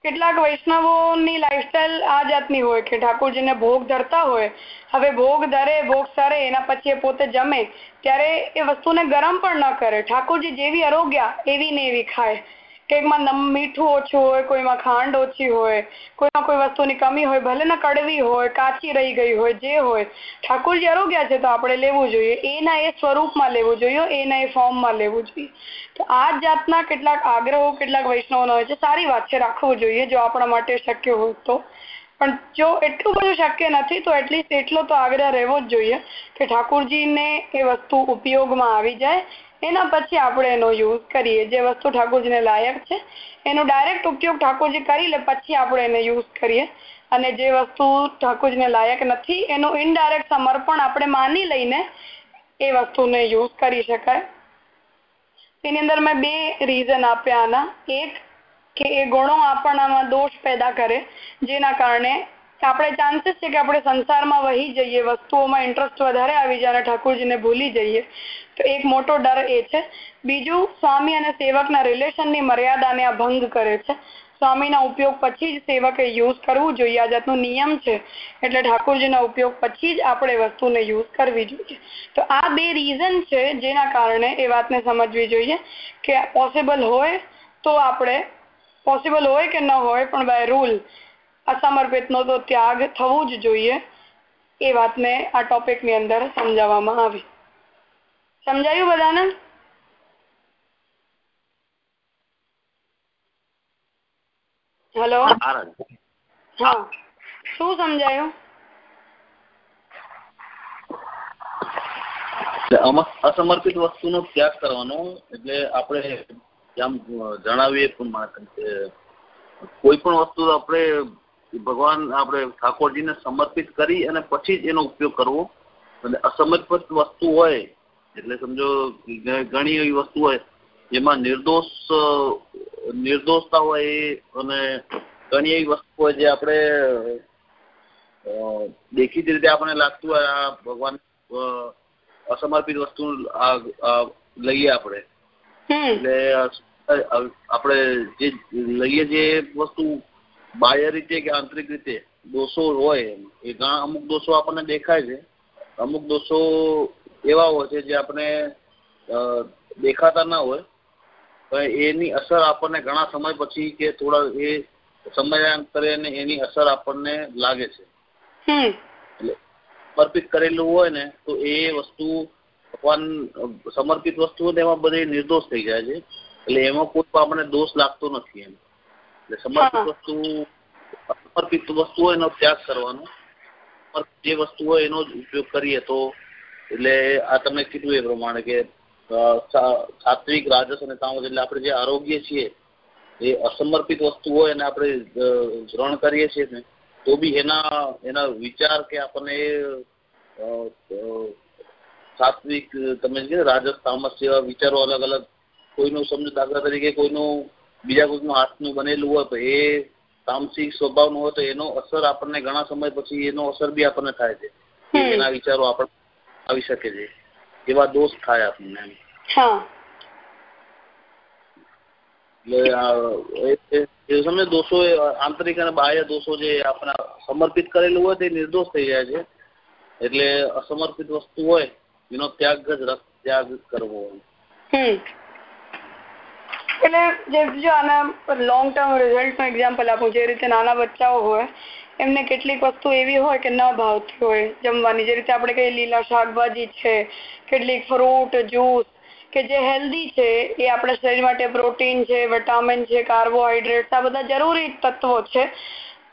કેટલાક વૈષ્ણવોની લાઈફસ્ટાઈલ આ જાતની હોય કે ઠાકોરજીને ભોગ ધરતા હોય. હવે ભોગ ધરે, ભોગ સરે, એના પછી એ પોતે જમે. ત્યારે એ વસ્તુને ગરમ પણ ન કરે. ઠાકોરજી જેવી અરોગ્યા, એવી ને એવી ખાય. કોઈકમાં મીઠું ઓછું હોય, કોઈમાં ખાંડ ઓછી હોય, કોઈમાં કોઈ વસ્તુની કમી હોય, ભલે ને કડવી હોય, કાચી રહી ગઈ હોય, જે હોય, ઠાકોરજી આરોગ્ય છે તો આપણે લેવું જોઈએ. એના એ સ્વરૂપમાં લેવું જોઈએ, એના એ ફોર્મમાં લેવું જોઈએ. તો આ જાતના કેટલાક આગ્રહો, કેટલાક વૈષ્ણવના હોય છે. સારી વાત છે, રાખવું જોઈએ જો આપણા માટે શક્ય હોય તો. પણ જો એટલું બધું શક્ય નથી, તો એટલીસ્ટ એટલો તો આગ્રહ રહેવો જ જોઈએ કે ઠાકોરજીને એ વસ્તુ ઉપયોગમાં આવી જાય. એના પછી આપણે એનો યુઝ કરીએ. જે વસ્તુ ઠાકોરજીને લાયક છે, એનો ડાયરેક્ટ ઉપયોગ ઠાકોરજી કરી લે, પછી આપણે એને યુઝ કરીએ. અને જે વસ્તુ ઠાકોરજીને લાયક નથી, એનું ઇનડાયરેક્ટ સમર્પણ આપણે માની લઈને એ વસ્તુને યુઝ કરી શકાય. તેની અંદર મેં બે રીઝન આપ્યા આના. એક કે એ ગુણો આપણામાં દોષ પેદા કરે, જેના કારણે આપણે ચાન્સીસ છે કે આપણે સંસારમાં વહી જઈએ, વસ્તુઓમાં ઇન્ટરેસ્ટ વધારે આવી જાય અને ઠાકોરજીને ભૂલી જઈએ. તો એક મોટો ડર એ છે. બીજું, સ્વામી અને સેવકના રિલેશનની મર્યાદાને આ ભંગ કરે છે. સ્વામીના ઉપયોગ પછી જ સેવકે યુઝ કરવું જોઈએ. આ જાતનો નિયમ છે. એટલે ઠાકોરજીના ઉપયોગ પછી જ આપણે વસ્તુને યુઝ કરવી જોઈએ. તો આ બે રીઝન છે જેના કારણે એ વાતને સમજવી જોઈએ કે પોસિબલ હોય તો આપણે પોસિબલ હોય કે ન હોય, પણ બાય રૂલ અસમર્પિતનો તો ત્યાગ થવું જ જોઈએ એ વાતને આ ટોપિકની અંદર સમજાવવામાં આવી. સમજાયું બધાને? હેલો? હા શું સમજાયું? અસમર્પિત વસ્તુનો ત્યાગ કરવાનો એટલે આપણે જેમ જણાવીએ કોઈ પણ વસ્તુ આપણે ભગવાન આપણે ઠાકોરજીને સમર્પિત કરી અને પછી જ એનો ઉપયોગ કરવો. અને અસમર્પિત વસ્તુ હોય એટલે સમજો ઘણી એવી વસ્તુ હોય જેમાં નિર્દોષ નિર્દોષતા હોય એ અને ઘણી એવી વસ્તુ હોય જે આપણે દેખીતી રીતે આપણને લાગતું હોય આ ભગવાન અસમર્પિત વસ્તુ લઈએ આપણે. એટલે આપણે જે લઈએ જે વસ્તુ બાહ્ય રીતે કે આંતરિક રીતે દોષો હોય એ ઘણા અમુક દોષો આપણને દેખાય છે. અમુક દોષો એવા હોય છે જે આપણે દેખાતા ના હોય પણ એની અસર આપણને ઘણા સમય પછી કે થોડા એ સમયાંતરે એની અસર આપણને લાગે છે. એટલે સમર્પિત કરેલું હોય ને તો એ વસ્તુ ભગવાન સમર્પિત વસ્તુ એમાં બધી નિર્દોષ થઈ જાય છે. એટલે એમાં કોઈ આપણને દોષ લાગતો નથી એમ. એટલે સમર્પિત વસ્તુ સમર્પિત વસ્તુ હોય એનો ત્યાગ કરવાનો. જે વસ્તુ હોય એનો જ ઉપયોગ કરીએ તો એટલે આ તમે કીધું એ પ્રમાણે કે સાત્વિક રાજસ અને તામસ એટલે આપણે જે આરોગ્ય છીએ એ અસમર્પિત વસ્તુ હોય અને આપણે ગ્રહણ કરીએ છીએ ને તો બી એના એના વિચાર કે આપણને સાત્વિક તમે કીધું રાજસ તામસ જેવા વિચારો અલગ અલગ કોઈનું સમજો દાખલા તરીકે કોઈનું બીજા કોઈનું હાથનું બનેલું હોય તો એ તામસિક સ્વભાવનું હોય તો એનો અસર આપણને ઘણા સમય પછી એનો અસર બી આપણને થાય છે. એના વિચારો આપણને આવી શકે છે. એવા દોષ થાય આપણને એટલે સમજે દોષો આંતરિક અને બાહ્ય દોષો જે આપણા સમર્પિત કરેલું હોય તે નિર્દોષ થઈ જાય છે. એટલે અસમર્પિત વસ્તુ હોય એનો ત્યાગ જ ત્યાગ કરવો એટલે જે આના લોંગ ટર્મ રિઝલ્ટનું એક્ઝામ્પલ આપું જે રીતે નાના બચ્ચાઓ હોય એમને કેટલીક વસ્તુ એવી હોય કે ન ભાવતી હોય. જમવાની જે રીતે આપણે કઈ લીલા શાકભાજી છે, કેટલીક ફ્રૂટ જ્યુસ કે જે હેલ્ધી છે, એ આપણા શરીર માટે પ્રોટીન છે વિટામિન છે કાર્બોહાઈડ્રેટ્સ આ બધા જરૂરી તત્વો છે.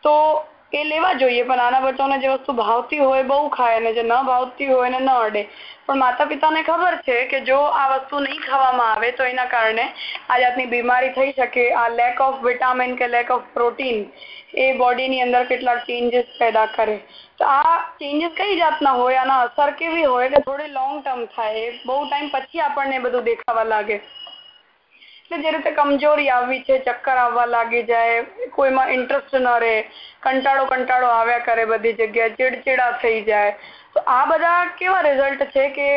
તો એ લેવા જોઈએ, પણ નાના બચ્ચાઓને જે વસ્તુ ભાવતી હોય બહુ ખાય અને જે ન ભાવતી હોય એને ન અડે. પણ માતા પિતાને ખબર છે કે જો આ વસ્તુ નહીં ખાવામાં આવે, તો એના કારણે આ જાતની બીમારી થઈ શકે. આ લેક ઓફ વિટામિન કે લેક ઓફ પ્રોટીન એ બોડીની અંદર કેટલાક ચેન્જીસ પેદા કરે. તો આ ચેન્જીસ કઈ જાતના હોય? આના અસર કેવી હોય કે થોડી લોંગ ટર્મ થાય? બહુ ટાઈમ પછી આપણને બધું દેખાવા લાગે. એટલે જે રીતે કમજોરી આવી છે, ચક્કર આવવા લાગી જાય, કોઈમાં ઇન્ટરેસ્ટ ન રહે, કંટાળો કંટાળો આવ્યા કરે બધી જગ્યાએ, ચીડચીડા થઈ જાય. તો આ બધા કેવા રિઝલ્ટ છે કે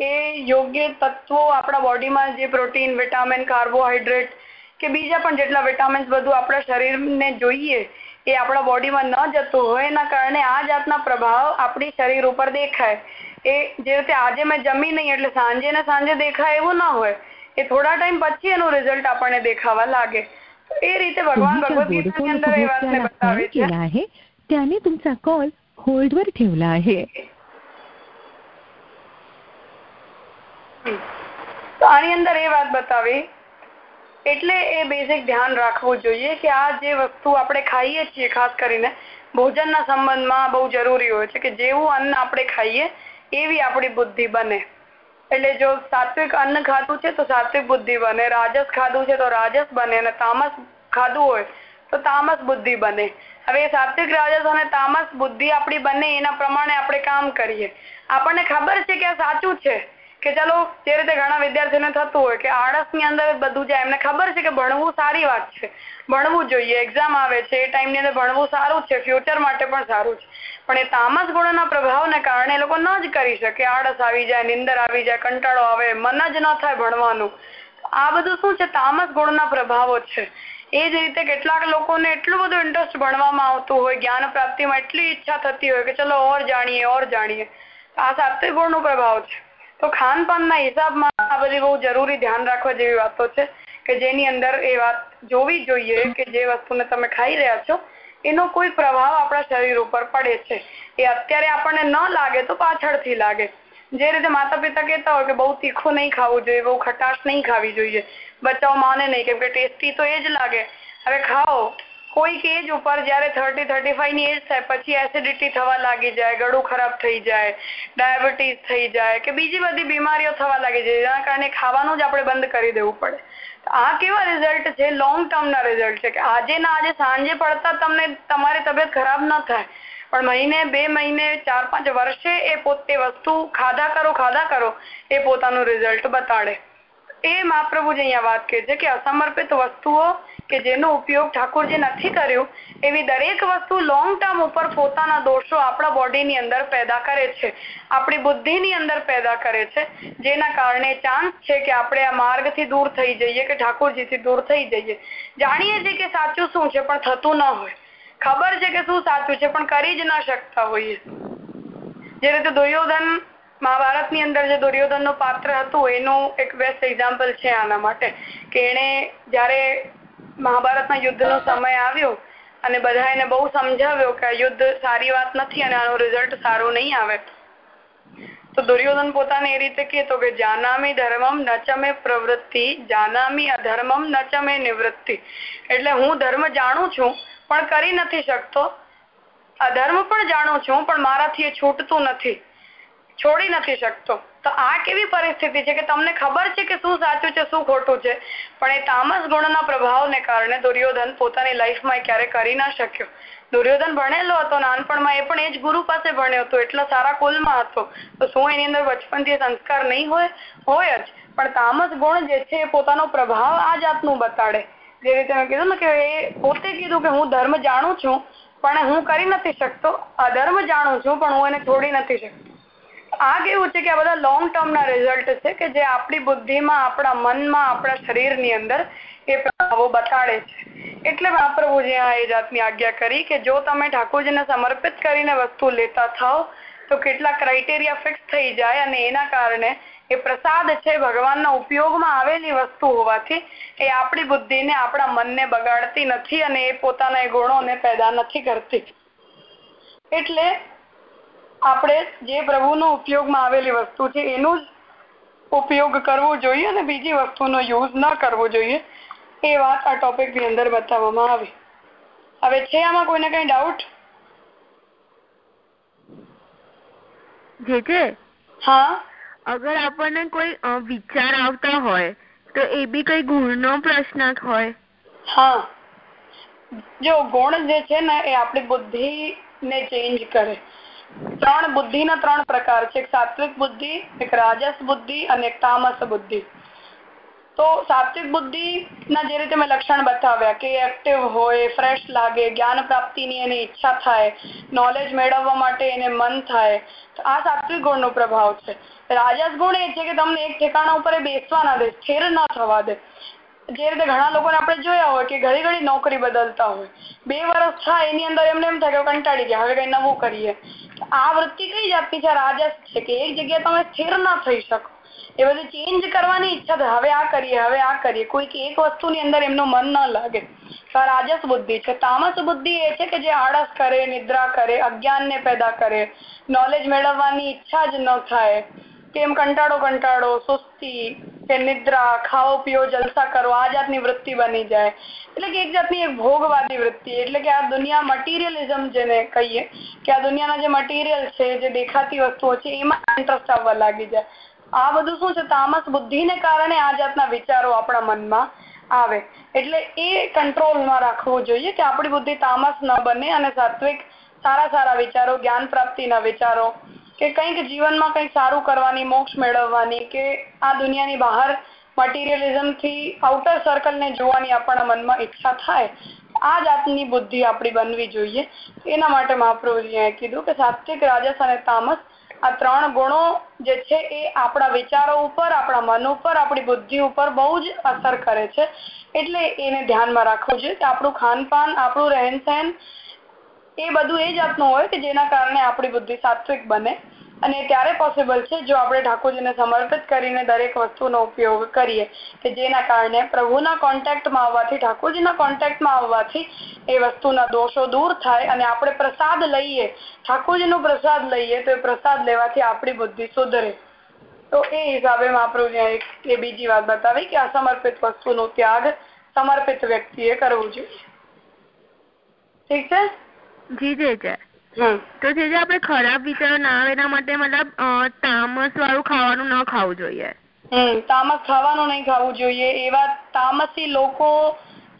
એ યોગ્ય તત્વો આપણા બોડીમાં જે પ્રોટીન વિટામિન કાર્બોહાઈડ્રેટ કે બીજા પણ જેટલા વિટામિન્સ બધું આપણા શરીરને જોઈએ એ આપણા બોડીમાં ન જતું હોય એના કારણે આ જાતના પ્રભાવ આપણી શરીર ઉપર દેખાય. એ જે રીતે આજે મેં જમી નહીં એટલે સાંજે ને સાંજે દેખાય એવું ન હોય એ થોડા ટાઈમ પછી એનું રિઝલ્ટ આપણને દેખાવા લાગે. એ રીતે ભગવાન ભગવદ ગીતાની અંદર એ વાતને બતાવે છે? ठेवला आहे તો આની અંદર એ વાત બતાવી. એટલે એ બેઝિક ધ્યાન રાખવું જોઈએ કે આ જે વસ્તુ આપણે ખાઈએ છીએ, ખાસ કરીને ભોજનના સંબંધમાં બહુ જરૂરી હોય છે કે જેવું અન્ન આપણે ખાઈએ એવી આપણી બુદ્ધિ બને. એટલે જો સાત્વિક અન્ન ખાધું છે તો સાત્વિક બુદ્ધિ બને, રાજસ ખાધું છે તો રાજસ બને અને તામસ ખાધું હોય તો તામસ બુદ્ધિ બને. હવે સાત્વિક રાજસ અને તામસ બુદ્ધિ આપણી બને એના પ્રમાણે આપણે કામ કરીએ. આપણને ખબર છે કે આ સાચું છે? કે ચલો જે રીતે ઘણા વિદ્યાર્થીઓને થતું હોય કે આળસની અંદર બધું જાય, એમને ખબર છે કે ભણવું સારી વાત છે. ભણવું જોઈએ એક્ઝામ આવે છે, એ ટાઈમની અંદર ભણવું સારું છે ફ્યુચર માટે પણ સારું છે. પણ એ તામસ ગુણના પ્રભાવને કારણે એ લોકો ન જ કરી શકે. આળસ આવી જાય, નિંદર આવી જાય, કંટાળો આવે, મન જ ન થાય ભણવાનું. આ બધું શું છે? તામસ ગુણના પ્રભાવો છે. એ જ રીતે કેટલાક લોકોને એટલું બધું ઇન્ટરેસ્ટ ભણવામાં આવતું હોય, જ્ઞાન પ્રાપ્તિમાં એટલી ઈચ્છા થતી હોય કે ચલો ઓર જાણીએ ઓર જાણીએ. આ સાત્વિક ગુણનો પ્રભાવ છે. તો ખાનપાનના હિસાબમાં આ બધી બહુ જરૂરી ધ્યાન રાખવા જેવી વાતો છે કે જેની અંદર એ વાત જોવી જોઈએ કે જે વસ્તુને તમે ખાઈ રહ્યા છો, એનો કોઈ પ્રભાવ આપણા શરીર ઉપર પડે છે. એ અત્યારે આપણને ન લાગે તો પાછળથી લાગે. જે રીતે માતા પિતા કહેતા હોય કે બહુ તીખું નહીં ખાવું જોઈએ, બહુ ખટાશ નહીં ખાવી જોઈએ. બચ્ચાઓ માને નહીં, કેમ કે ટેસ્ટી તો એ જ લાગે. હવે ખાઓ કોઈક એજ ઉપર જયારે થર્ટી થર્ટી ફાઈવની એજ થાય, પછી એસિડિટી થવા લાગી જાય, ગળું ખરાબ થઈ જાય ડાયાબિટીસ થઈ જાય કે બીજી બધી બીમારીઓ થવા લાગી જાય, જેના કારણે ખાવાનું જ આપણે બંધ કરી દેવું પડે. આ કેવા રિઝલ્ટ છે? લોંગ ટર્મ ના રિઝલ્ટ છે કે આજે ના આજે સાંજે પડતા તમને તમારી તબિયત ખરાબ ન થાય, પણ મહિને, બે મહિને, ચાર, પાંચ વર્ષે એ પોતે વસ્તુ ખાધા કરો ખાધા કરો, એ પોતાનું રિઝલ્ટ બતાડે. એ મહાપ્રભુજી અહીંયા વાત કહે છે કે અસમર્પિત વસ્તુઓ કે જેનો ઉપયોગ ઠાકોરજી નથી કર્યો, એવી દરેક વસ્તુ લોંગ ટર્મ ઉપર પોતાના દોષો આપણા બોડીની અંદર પેદા કરે છે. આપણી બુદ્ધિની અંદર પેદા કરે છે. જેના કારણે ચાન્સ છે કે આપણે આ માર્ગથી દૂર થઈ જઈએ, કે ઠાકોરજીથી દૂર થઈ જઈએ. જાણીએ છીએ કે સાચું શું છે, પણ થતું ન હોય. ખબર છે કે શું સાચું છે, પણ કરી જ ના શકતા હોઈએ. જે રીતે દુર્યોધન મહાભારતની અંદર જે દુર્યોધનનું પાત્ર હતું, એનું એક બેસ્ટ એક્ઝામ્પલ છે આના માટે. કે એને જ્યારે મહાભારતના યુદ્ધનો સમય આવ્યો અને બધા એને બહુ સમજાવ્યો કે યુદ્ધ સારી વાત નથી અને આનું રિઝલ્ટ સારું નહીં આવે. તો દુર્યોધન પોતાને એ રીતે કહેતો કે જાનામી ધર્મમ નચમે પ્રવૃત્તિ, જાનામી અધર્મમ નચમે નિવૃત્તિ. એટલે હું ધર્મ જાણું છું, પણ કરી નથી શકતો. અધર્મ પણ જાણું છું, પણ મારાથી એ છૂટતું નથી. છોડી નથી શકતો. તો આ કેવી પરિસ્થિતિ છે કે તમને ખબર છે કે શું સાચું છે, શું ખોટું છે? પણ એ તામસ ગુણના પ્રભાવને કારણે દુર્યોધન પોતાની લાઈફમાં ક્યારે કરી ના શક્યો. દુર્યોધન ભણેલો હતો નાનપણમાં, એ પણ એ જ ગુરુ પાસે ભણ્યો હતો, એટલા સારા કુલમાં હતો. તો શું એની અંદર બચપનથી સંસ્કાર નહીં હોય? હોય જ. પણ તામસ ગુણ જે છે પોતાનો પ્રભાવ આ જાતનું બતાડે. જે રીતે મેં કીધું ને કે એ પોતે કીધું કે હું ધર્મ જાણું છું, પણ હું કરી નથી શકતો. અધર્મ જાણું છું, પણ હું એને છોડી નથી શકતો. આ કેવું છે કે આ બધા લોંગ ટર્મ ના રિઝલ્ટ છે કે જે આપણી બુદ્ધિમાં, આપણા મનમાં, આપણા શરીરની અંદર એ પ્રભાવો બતાડે છે. એટલે મહાપ્રભુજી આ એ જાતની આજ્ઞા કરી કે જો તમે ઠાકોરજીને સમર્પિત કરીને વસ્તુ લેતા થાવ તો કેટલા ક્રાઇટેરિયા ફિક્સ થઈ જાય અને એના કારણે એ પ્રસાદ છે ભગવાનના ઉપયોગમાં આવેલી વસ્તુ હોવાથી એ આપણી બુદ્ધિને, આપણા મનને બગાડતી નથી અને એ પોતાના ગુણોને પેદા નથી કરતી. એટલે આપણે જે પ્રભુનો ઉપયોગમાં આવેલી વસ્તુ છે એનું જ ઉપયોગ કરવો જોઈએ અને બીજી વસ્તુનો યુઝ ન કરવો જોઈએ. એ વાત આ ટોપિકની અંદર બતાવવામાં આવી. હવે છે આમાં કોઈને કઈ ડાઉટ જે હા. અગર આપણને કોઈ વિચાર આવતા હોય તો એ બી કઈ ગુણનો પ્રશ્ન હોય. હા. જો ગુણ જે છે ને એ આપણી બુદ્ધિ ને ચેન્જ કરે. ત્રણ બુદ્ધિના ત્રણ પ્રકાર છે. એક સાત્વિક બુદ્ધિ, એક રાજસ બુદ્ધિ અને એક તામસ બુદ્ધિ. તો સાત્વિક બુદ્ધિ ના જે રીતે મેં લક્ષણ બતાવ્યા કે એક્ટિવ હોય ફ્રેશ લાગે, જ્ઞાન પ્રાપ્તિની એની ઈચ્છા થાય નોલેજ મેળવવા માટે એને મન થાય આ સાત્વિક ગુણનો પ્રભાવ છે. રાજસ ગુણ એ છે કે તમને એક ઠેકાણા ઉપર બેસવા ના દે, સ્થિર ના થવા દે. જે રીતે ઘણા લોકોને આપણે જોયા હોય કે ઘડી ઘડી નોકરી બદલતા હોય. બે વર્ષ થાય, એની અંદર એમને એમ થાય કે કંટાળી ગયા, હવે કઈ નવું કરીએ. આ વૃત્તિ કઈ જાતની છે? રાજસ છે કે એક જગ્યાએ તમે સ્થિર ના થઈ શકો. એ બધું ચેન્જ કરવાની ઈચ્છા થાય. હવે આ કરીએ, હવે આ કરીએ. કોઈક એક વસ્તુની અંદર એમનું મન ન લાગે. તો રાજસ બુદ્ધિ છે. તામસ બુદ્ધિ એ છે કે જે આળસ કરે, નિદ્રા કરે, અજ્ઞાનને પેદા કરે. નોલેજ મેળવવાની ઈચ્છા જ ન થાય. કેમ કંટાળો કંટાળો, સુસ્તી કે નિદ્રા, ખાઓ, પીઓ, જલસા કરો, આ જાતની વૃત્તિ બની જાય. એટલે કે એક જાતની એક ભોગવાદી વૃત્તિ. એટલે કે આ દુનિયા મટીરિયલિઝમ જેને કહીએ, કે આ દુનિયાના જે મટીરિયલ છે, જે દેખાતી વસ્તુઓ છે, એમાં ઇન્ટરેસ્ટ આવવા લાગી જાય. આ બધું શું છે? તામસ બુદ્ધિને કારણે આ જાતના વિચારો આપણા મનમાં આવે. એટલે એ કંટ્રોલમાં રાખવું જોઈએ કે આપણી બુદ્ધિ તામસ ન બને અને સાત્વિક સારા સારા વિચારો, જ્ઞાન પ્રાપ્તિના વિચારો કે કંઈક જીવનમાં કંઈક સારું કરવાની, મોક્ષ મેળવવાની, કે આ દુનિયાની બહાર મટીરિયલિઝમથી આઉટર સર્કલ ને જોવાની આપણા મનમાં ઈચ્છા થાય, આ જાતની બુદ્ધિ આપણી બનવી જોઈએ. એના માટે મહાપ્રભુજીએ કીધું કે સાત્વિક, રાજસ અને તામસ આ ત્રણ ગુણો જે છે એ આપણા વિચારો ઉપર, આપણા મન ઉપર, આપણી બુદ્ધિ ઉપર બહુ જ અસર કરે છે. એટલે એને ધ્યાનમાં રાખવું જોઈએ કે આપણું ખાનપાન, આપણું રહેન સહેન એ બધું એ જાતનું હોય કે જેના કારણે આપણી બુદ્ધિ સાત્વિક બને અને ત્યારે પોસિબલ છે જો આપણે ઠાકોરજીને સમર્પિત કરીને દરેક વસ્તુનો ઉપયોગ કરીએ કે જેના કારણે પ્રભુના કોન્ટેક્ટમાં આવવાથી, ઠાકોરજીના કોન્ટેક્ટમાં આવવાથી એ વસ્તુના દોષો દૂર થાય અને આપણે પ્રસાદ લઈએ, ઠાકોરજીનો પ્રસાદ લઈએ તો એ પ્રસાદ લેવાથી આપણી બુદ્ધિ સુધરે તો એ હિસાબે મહાપ્રભુજી એ બીજી વાત બતાવી કે અસમર્પિત વસ્તુનો ત્યાગ સમર્પિત વ્યક્તિએ કરવું જોઈએ. ઠીક છે? જી જી તો જે જે આપણે ખરાબ વિચારો ના આવે એના માટે મતલબ તામસ વાળું ખાવાનું ન ખાવું જોઈએ. તામસ ખાવાનું નહીં ખાવું જોઈએ. એવા તામસી લોકો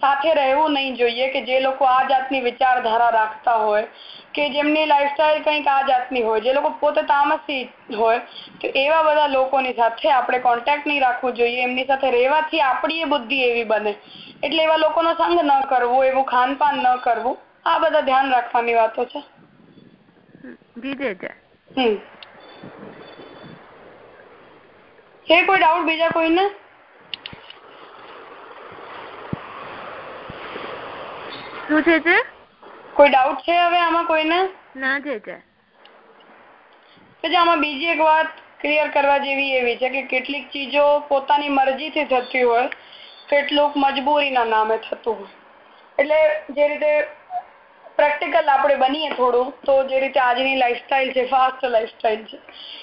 સાથે રહેવું નહીં જોઈએ કે જે લોકો આ જાતની વિચારધારા રાખતા હોય કે જેમની લાઈફસ્ટાઈલ કંઈક આ જાતની હોય. જે લોકો પોતે તામસી હોય તો એવા બધા લોકોની સાથે આપણે કોન્ટેક્ટ નહીં રાખવું જોઈએ. એમની સાથે રહેવાથી આપણી બુદ્ધિ એવી બને. એટલે એવા લોકોનો સંગ ન કરવો એવું ખાનપાન ન કરવું. આ બધા ધ્યાન રાખવાની વાતો છે. હમ છે? કોઈ ડાઉટ બીજા કોઈને? શું છે જે? કોઈ ડાઉટ છે હવે આમાં કોઈને? ના જે છે. પછી આમાં બીજી એક વાત ક્લિયર કરવા જેવી એવી છે કે કેટલીક ચીજો પોતાની મરજીથી થતી હોય કેટલુંક મજબૂરીના નામે થતું હોય. એટલે જે રીતે પ્રેક્ટિકલ આપણે બનીએ થોડું, તો જે રીતે આજની લાઈફસ્ટાઈલ છે ફાસ્ટ લાઈફસ્ટાઈલ છે,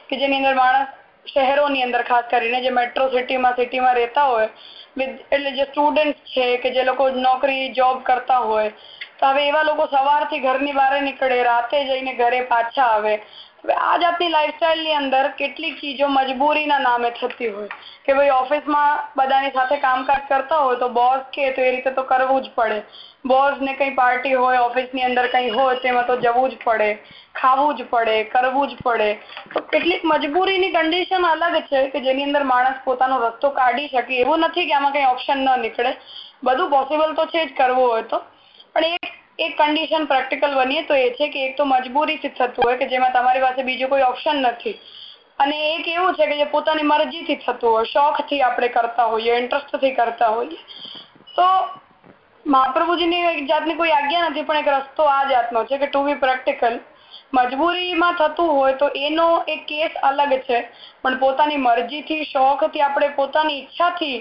કે જેની અંદર માણસ શહેરોની અંદર ખાસ કરીને જે મેટ્રો સિટીમાં સિટીમાં રહેતા હોય એટલે જે સ્ટુડન્ટ છે, કે જે લોકો નોકરી જોબ કરતા હોય, તો હવે એવા લોકો સવારથી ઘરની બહાર નીકળે, રાતે જઈને ઘરે પાછા આવે આ જાતની લાઈફસ્ટાઈલની અંદર કેટલીક ચીજો મજબૂરીના નામે થતી હોય કે ભાઈ ઓફિસમાં બધાની સાથે કામકાજ કરતા હોય તો બોસ કે તો એ રીતે તો કરવું જ પડે. બોસ ને કંઈ પાર્ટી હોય ઓફિસની અંદર કંઈ હોય તેમાં તો જવું જ પડે, ખાવું જ પડે, કરવું જ પડે. તો કેટલીક મજબૂરીની કન્ડિશન અલગ છે કે જેની અંદર માણસ પોતાનો રસ્તો કાઢી શકે. એવું નથી કે આમાં કંઈ ઓપ્શન ન નીકળે. બધું પોસિબલ તો છે જ કરવું હોય તો. પણ એક એક કન્ડિશન પ્રેક્ટિકલ બનીએ તો એ છે કે એક તો મજબૂરીથી થતું હોય કે જેમાં તમારી પાસે બીજો કોઈ ઓપ્શન નથી. અને એક એવું છે કે જે પોતાની મરજીથી થતું હોય, શોખથી આપણે કરતા હોઈએ ઇન્ટરેસ્ટથી કરતા હોઈએ. તો મહાપ્રભુજીની એક જાતની કોઈ આજ્ઞા નથી, પણ એક રસ્તો આ જાતનો છે કે ટુ બી પ્રેક્ટિકલ મજબૂરીમાં થતું હોય તો એનો એક કેસ અલગ છે, પણ પોતાની મરજીથી, શોખથી, આપણે પોતાની ઈચ્છાથી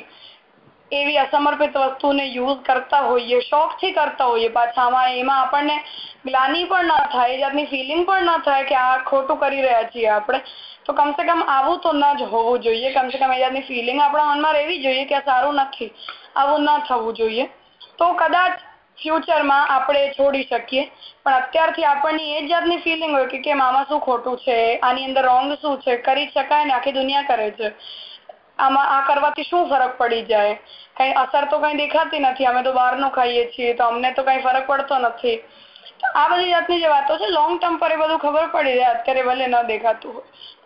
એવી અસમર્પિત વસ્તુને યુઝ કરતા હોઈએ, શોખથી કરતા હોઈએ પાછા એમાં આપણને ગ્લાની પણ ના થાય, જાતની ફિલિંગ પણ ન થાય કે આ ખોટું કરી રહ્યા છીએ આપણે. તો કમસે કમ આવું તો ન જ હોવું જોઈએ. કમસે કમ એ જાતની ફિલિંગ આપણા મનમાં રહેવી જોઈએ કે આ સારું નથી. આવું ન થવું જોઈએ. તો કદાચ ફ્યુચરમાં આપણે છોડી શકીએ. પણ અત્યારથી આપણને એ જાતની ફિલિંગ હોય કે કેમ આમાં શું ખોટું છે, આની અંદર રોંગ શું છે, કરી શકાય ને આખી દુનિયા કરે છે. આમાં આ કરવાથી શું ફરક પડી જાય? કઈ અસર તો કઈ દેખાતી નથી. અમે તો બહારનું ખાઈએ છીએ, તો અમને તો કઈ ફરક પડતો નથી. આ બધી જાતની જે વાતો છે લોંગ ટર્મ પર એ બધું ખબર પડી જાય. અત્યારે ભલે ન દેખાતું હોય.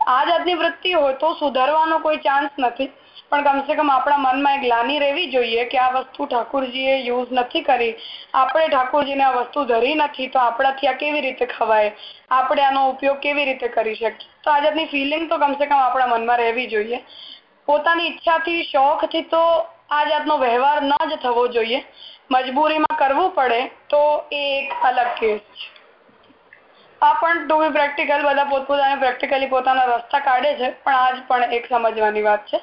આ જાતની વૃત્તિ હોય તો સુધારવાનો કોઈ ચાન્સ નથી. પણ કમસે કમ આપણા મનમાં એક ગ્લાની રહેવી જોઈએ કે આ વસ્તુ ઠાકોરજીએ યુઝ નથી કરી. આપણે ઠાકોરજીને આ વસ્તુ ધરી નથી, તો આપણાથી આ કેવી રીતે ખવાય? આપણે આનો ઉપયોગ કેવી રીતે કરી શકીએ? તો આ જાતની ફિલિંગ તો કમસે કમ આપણા મનમાં રહેવી જોઈએ. પોતાની ઈચ્છાથી શોખથી તો આ જાતનો વ્યવહાર ન જ થવો જોઈએ. મજબૂરીમાં કરવું પડે તો એ એક અલગ કેસ છે. આ પણ ટુ બી પ્રેક્ટિકલ બધા પોતપોતાને પ્રેક્ટિકલી પોતાના રસ્તા કાઢે છે, પણ આજ પણ એક સમજવાની વાત છે.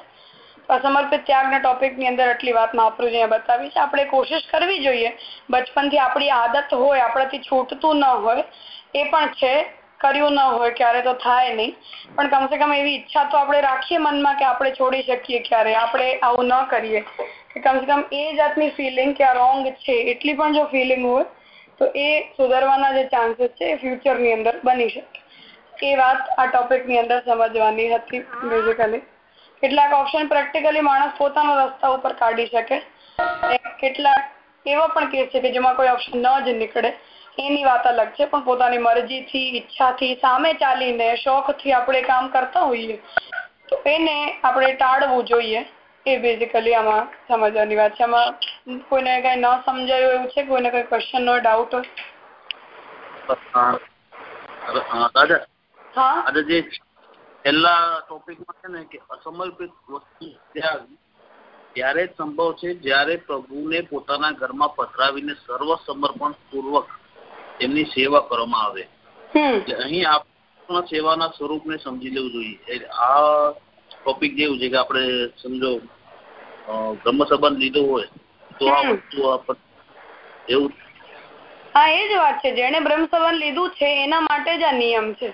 અસમર્પિત ત્યાગના ટોપિકની અંદર આટલી વાત મહાપ્રભુજીએ બતાવી છે. આપણે કોશિશ કરવી જોઈએ. બચપનથી આપણી આદત હોય, આપણાથી છૂટતું ન હોય, એ પણ છે. કર્યું ન હોય, ક્યારે તો થાય નહીં. પણ કમસે કમ એવી ઈચ્છા તો આપણે રાખીએ મનમાં કે આપણે છોડી શકીએ ક્યારે, આપણે આવું ન કરીએ. કે કમસે કમ એ જાતની ફિલિંગ કે આ રોંગ છે, એટલી પણ જો ફિલિંગ હોય, તો એ સુધારવાના જે ચાન્સીસ છે એ ફ્યુચરની અંદર બની શકે. એ વાત આ ટોપિકની અંદર સમજવાની હતી બેઝિકલી કેટલાક ઓપ્શન પ્રેક્ટિકલી માણસ પોતાના રસ્તા ઉપર કાઢી શકે. કેટલાક એવા પણ કેસ છે કે જેમાં કોઈ ઓપ્શન ન જ નીકળે. એની વાત અલગ છે પણ પોતાની મરજીથી ઈચ્છાથી સામે ચાલીને શોખથી આપણે કામ કરતા હોઈએ. તો એને આપણે ટાળવું જોઈએ એ બેઝિકલી આમાં સમજવાની વાત છે. આમાં કોઈને કઈ ન સમજાયું એવું છે કોઈને કઈ ક્વેશ્ચન નો ડાઉટ હોય? દાદા. આજે જે છેલ્લા ટોપિકમાં છે ને કે અસમર્પિત વસ્તુ ત્યારે જ સંભવ છે જ્યારે પ્રભુને પોતાના ઘરમાં પધરાવીને સર્વ સમર્પણ પૂર્વક એમની સેવા કરવામાં આવે. અહીં આપણા સેવાના સ્વરૂપને સમજી લેવું જોઈએ. આ ટોપિક જેવું છે કે આપણે સમજો બ્રહ્મ સંબંધ લીધો હોય તો આ વસ્તુ એવું હા એ જ વાત છે. જેને બ્રહ્મ સંબંધ લીધું છે એના માટે જ આ નિયમ છે.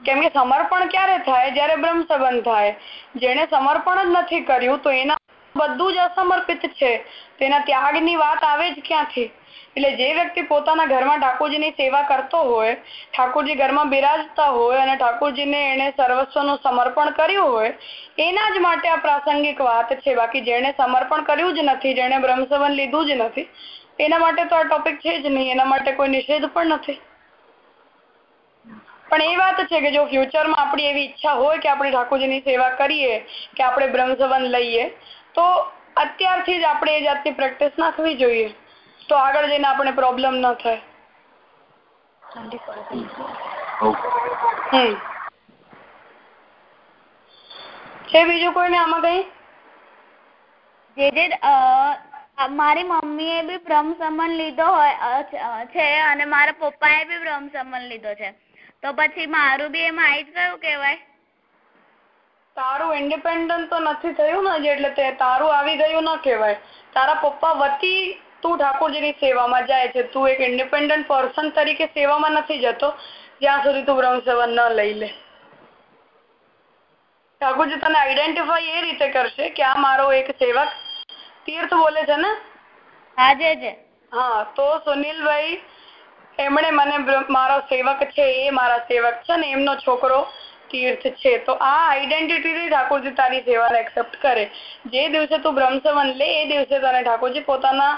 કેમ કે સમર્પણ ક્યારે થાય? જયારે બ્રહ્મ સંબંધ થાય. જેને સમર્પણ જ નથી કર્યું તો એના બધું જ અસમર્પિત છે. તેના ત્યાગની વાત આવે જ ક્યાંથી? એટલે જે વ્યક્તિ પોતાના ઘરમાં ઠાકોરજીની સેવા કરતો હોય, ઠાકોરજી ઘરમાં બિરાજતા હોય અને ઠાકોરજીને એને સર્વસ્વનું સમર્પણ કર્યું હોય, એના જ માટે આ પ્રાસંગિક વાત છે. બાકી જેણે સમર્પણ કર્યું જ નથી, જેણે બ્રહ્મસવન લીધું જ નથી, એના માટે તો આ ટોપિક છે જ નહીં. એના માટે કોઈ નિષેધ પણ નથી. પણ એ વાત છે કે જો ફ્યુચરમાં આપણી એવી ઈચ્છા હોય કે આપણે ઠાકોરજીની સેવા કરીએ, કે આપણે બ્રહ્મસવન લઈએ, તો અત્યારથી જ આપણે એ જાતની પ્રેક્ટિસ નાખવી જોઈએ. તો આગળ જઈને આપણે પ્રોબ્લેમ ન થાય. છે બીજું કોઈને આમાં કઈ? જે જે મારી મમ્મીએ બી ભ્રમ સંબંધ લીધો હોય છે અને મારા પપ્પાએ બી ભ્રમ સંબંધ લીધો છે. તો પછી મારું બી એમાં આવી જ ગયું કેવાય તારું ઇન્ડિપેન્ડન્ટ તો નથી થયું ને એટલે તે તારું આવી ગયું ન કહેવાય. તારા પપ્પા વતી તું ઠાકોરજીની સેવામાં જાય છે. તું એક ઇન્ડિપેન્ડન્ટ પર્સન તરીકે સેવામાં નથી જતો. જ્યાં સુધી તું બ્રહ્મ સેવન ન લઈ લે. ઠાકોરજી તને આઈડેન્ટિફાઈ એ રીતે કરશે કે આ મારો એક સેવક તીર્થ બોલે છે ને? હાજે છે હા તો સુનિલભાઈ એમણે મને મારો સેવક છે એ મારા સેવક છે ને એમનો છોકરો તીર્થ છે. તો આ આઈડેન્ટિટીથી ઠાકોરજી તારી સેવાને એક્સેપ્ટ કરે. જે દિવસે તું બ્રહ્મસવન લે એ દિવસે તને ઠાકોરજી પોતાના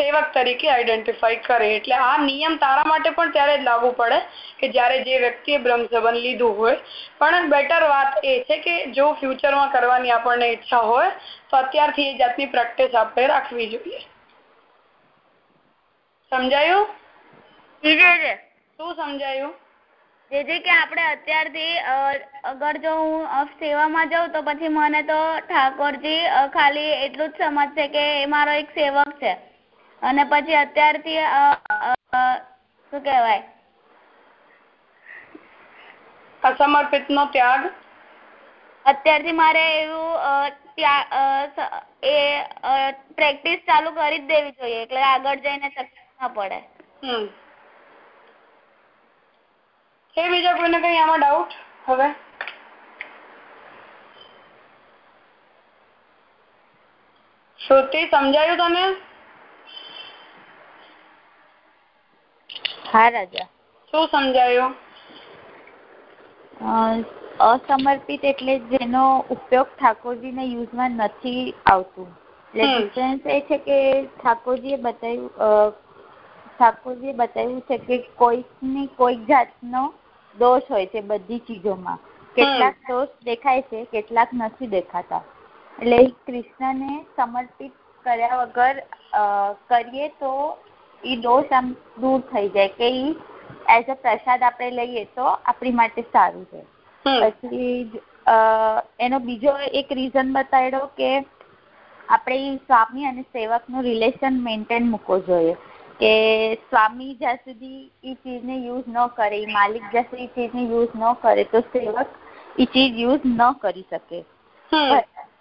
સેવક તરીકે આઈડેન્ટિફાઈ કરે. એટલે આ નિયમ તારા માટે પણ ત્યારે જ લાગુ પડે કે જ્યારે જે વ્યક્તિએ બ્રહ્મસવન લીધું હોય. પણ બેટર વાત એ છે કે જો ફ્યુચરમાં કરવાની આપણને ઈચ્છા હોય તો અત્યારથી એ જાતની પ્રેક્ટિસ આપણે રાખવી જોઈએ. સમજાયું? શું સમજાયું? જેથી કે આપણે અત્યારથી અગર જો હું સેવામાં જાઉં તો પછી મને તો ઠાકોરજી ખાલી એટલું જ સમજશે કે એ મારો એક સેવક છે. અને પછી અત્યારથી શું કહેવાય? અસમર્પિત નો ત્યાગ? અત્યારથી મારે એવું એ પ્રેક્ટિસ ચાલુ કરી જ દેવી જોઈએ એટલે આગળ જઈને તકલીફ ના પડે. હમ. એ બીજા કોઈને કઈ આમાં ડાઉટ હવે? શ્રુતિ સમજાયું તને? હા રાજા શું સમજાયું? અસમર્પિત એટલે જેનો ઉપયોગ ઠાકોરજીને યુઝમાં નથી આવતું. એટલે ડિફરન્સ એ છે કે ઠાકોરજીએ બતાવ્યું ઠાકોરજીએ બતાવ્યું છે કે કોઈકની કોઈક જાતનો દોષ હોય છે બધી ચીજોમાં. કેટલાક દોષ દેખાય છે કેટલાક નથી દેખાતા. એટલે કૃષ્ણને સમર્પિત કર્યા વગર કરીએ તો એ દોષ આમ દૂર થઈ જાય કે એ એઝ અ પ્રસાદ આપણે લઈએ તો આપણી માટે સારું છે પછી એનો બીજો એક રીઝન બતાવ્યો કે આપણે સ્વામી અને સેવકનું રિલેશન મેન્ટેન મૂકવો જોઈએ. કે સ્વામી જ્યાં સુધી એ ચીજને યુઝ ન કરે માલિક જ્યાં સુધી ચીજને યુઝ ન કરે તો સેવક એ ચીજ યુઝ ન કરી શકે.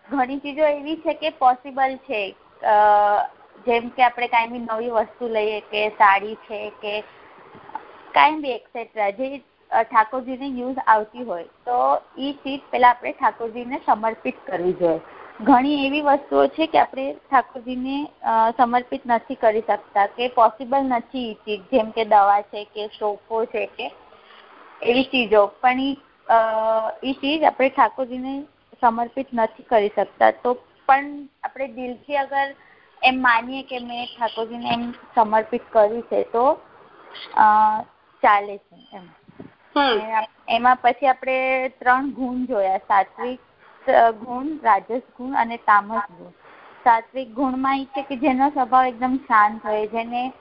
ઘણી ચીજો એવી છે કે પોસિબલ છે. જેમ કે આપણે કાંઈ બી નવી વસ્તુ લઈએ કે સાડી છે કે કાંઈ બી એક્સેટ્રા જે ઠાકોરજીને યુઝ આવતી હોય, તો એ ચીજ પેલા આપણે ઠાકોરજીને સમર્પિત કરવી જોઈએ. ઘણી એવી વસ્તુઓ છે કે આપણે ઠાકોરજીને સમર્પિત નથી કરી શકતા કે પોસિબલ નથી એ ચીજ, જેમ કે દવા છે કે સોફો છે કે એવી ચીજો. પણ એ ચીજ આપણે ઠાકોરજીને સમર્પિત નથી કરી શકતા. તો પણ આપણે દિલથી અગર એમ માનીએ કે મેં ઠાકોરજીને એમ સમર્પિત કર્યું છે તો ચાલે છે એમ. એમાં પછી આપણે ત્રણ ગુણ જોયા સાત્વિક ગુણ રાજસ ગુણ અને તામસ ગુણ. સાત્વિક ગુણમાં એ છે કે જેનો સ્વભાવ એકદમ શાંત હોય જેને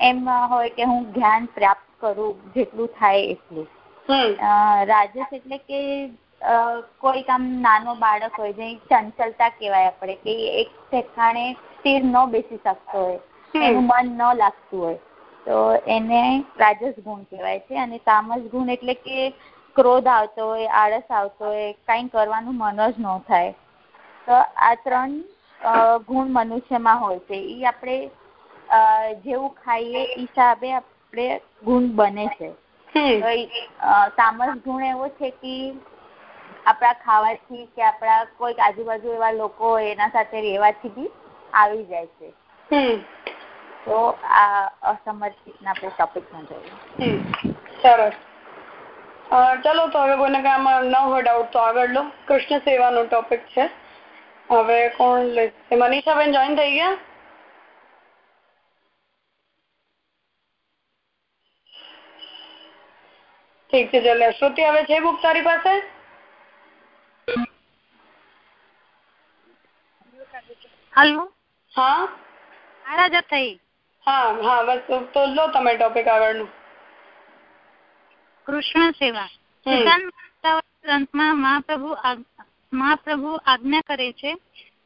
એમ હોય કે હું જ્ઞાન પ્રાપ્ત કરું જેટલું થાય એટલું. રાજસ એટલે કે કોઈ કામ નાનો બાળક હોય જે ચંચલતા કહેવાય આપણે કે એક ઠેકાણે સ્થિર ન બેસી શકતો હોય એનું મન ન લાગતું હોય. તો એને રાજસ ગુણ કહેવાય છે અને તામસ ગુણ એટલે કે ક્રોધ આવતો હોય આળસ આવતો હોય કાંઈ કરવાનું મન જ ન થાય. તો આ ત્રણ ગુણ મનુષ્યમાં હોય છે. એ આપણે જેવું ખાઈએ હિસાબે આપણે ગુણ બને છે. તામસ ગુણ એવો છે કે આપણા ખાવાથી કે આપણા કોઈક આજુબાજુ એવા લોકો એના સાથે રહેવાથી બી આવી જાય છે. તો આ અસમર્પિતના આપણે ટોપિકમાં જોઈએ. સરસ. ચલો તો હવે કોઈને કઈ આમાં ન હોય ડાઉટ તો આગળ લો. કૃષ્ણ સેવાનો ટોપિક છે. હવે કોણ લે? મનીષાબેન જોઈન થઈ ગયા? ઠીક છે ચાલે. શ્રુતિ હવે છે બુક તારી પાસે? હલો? હા? આરાધક થઈ. હા હા બસ તો લો તમે ટોપિક આગળનું. કૃષ્ણ સેવા. ગ્રંથમાં મહાપ્રભુ મહાપ્રભુ આજ્ઞા કરે છે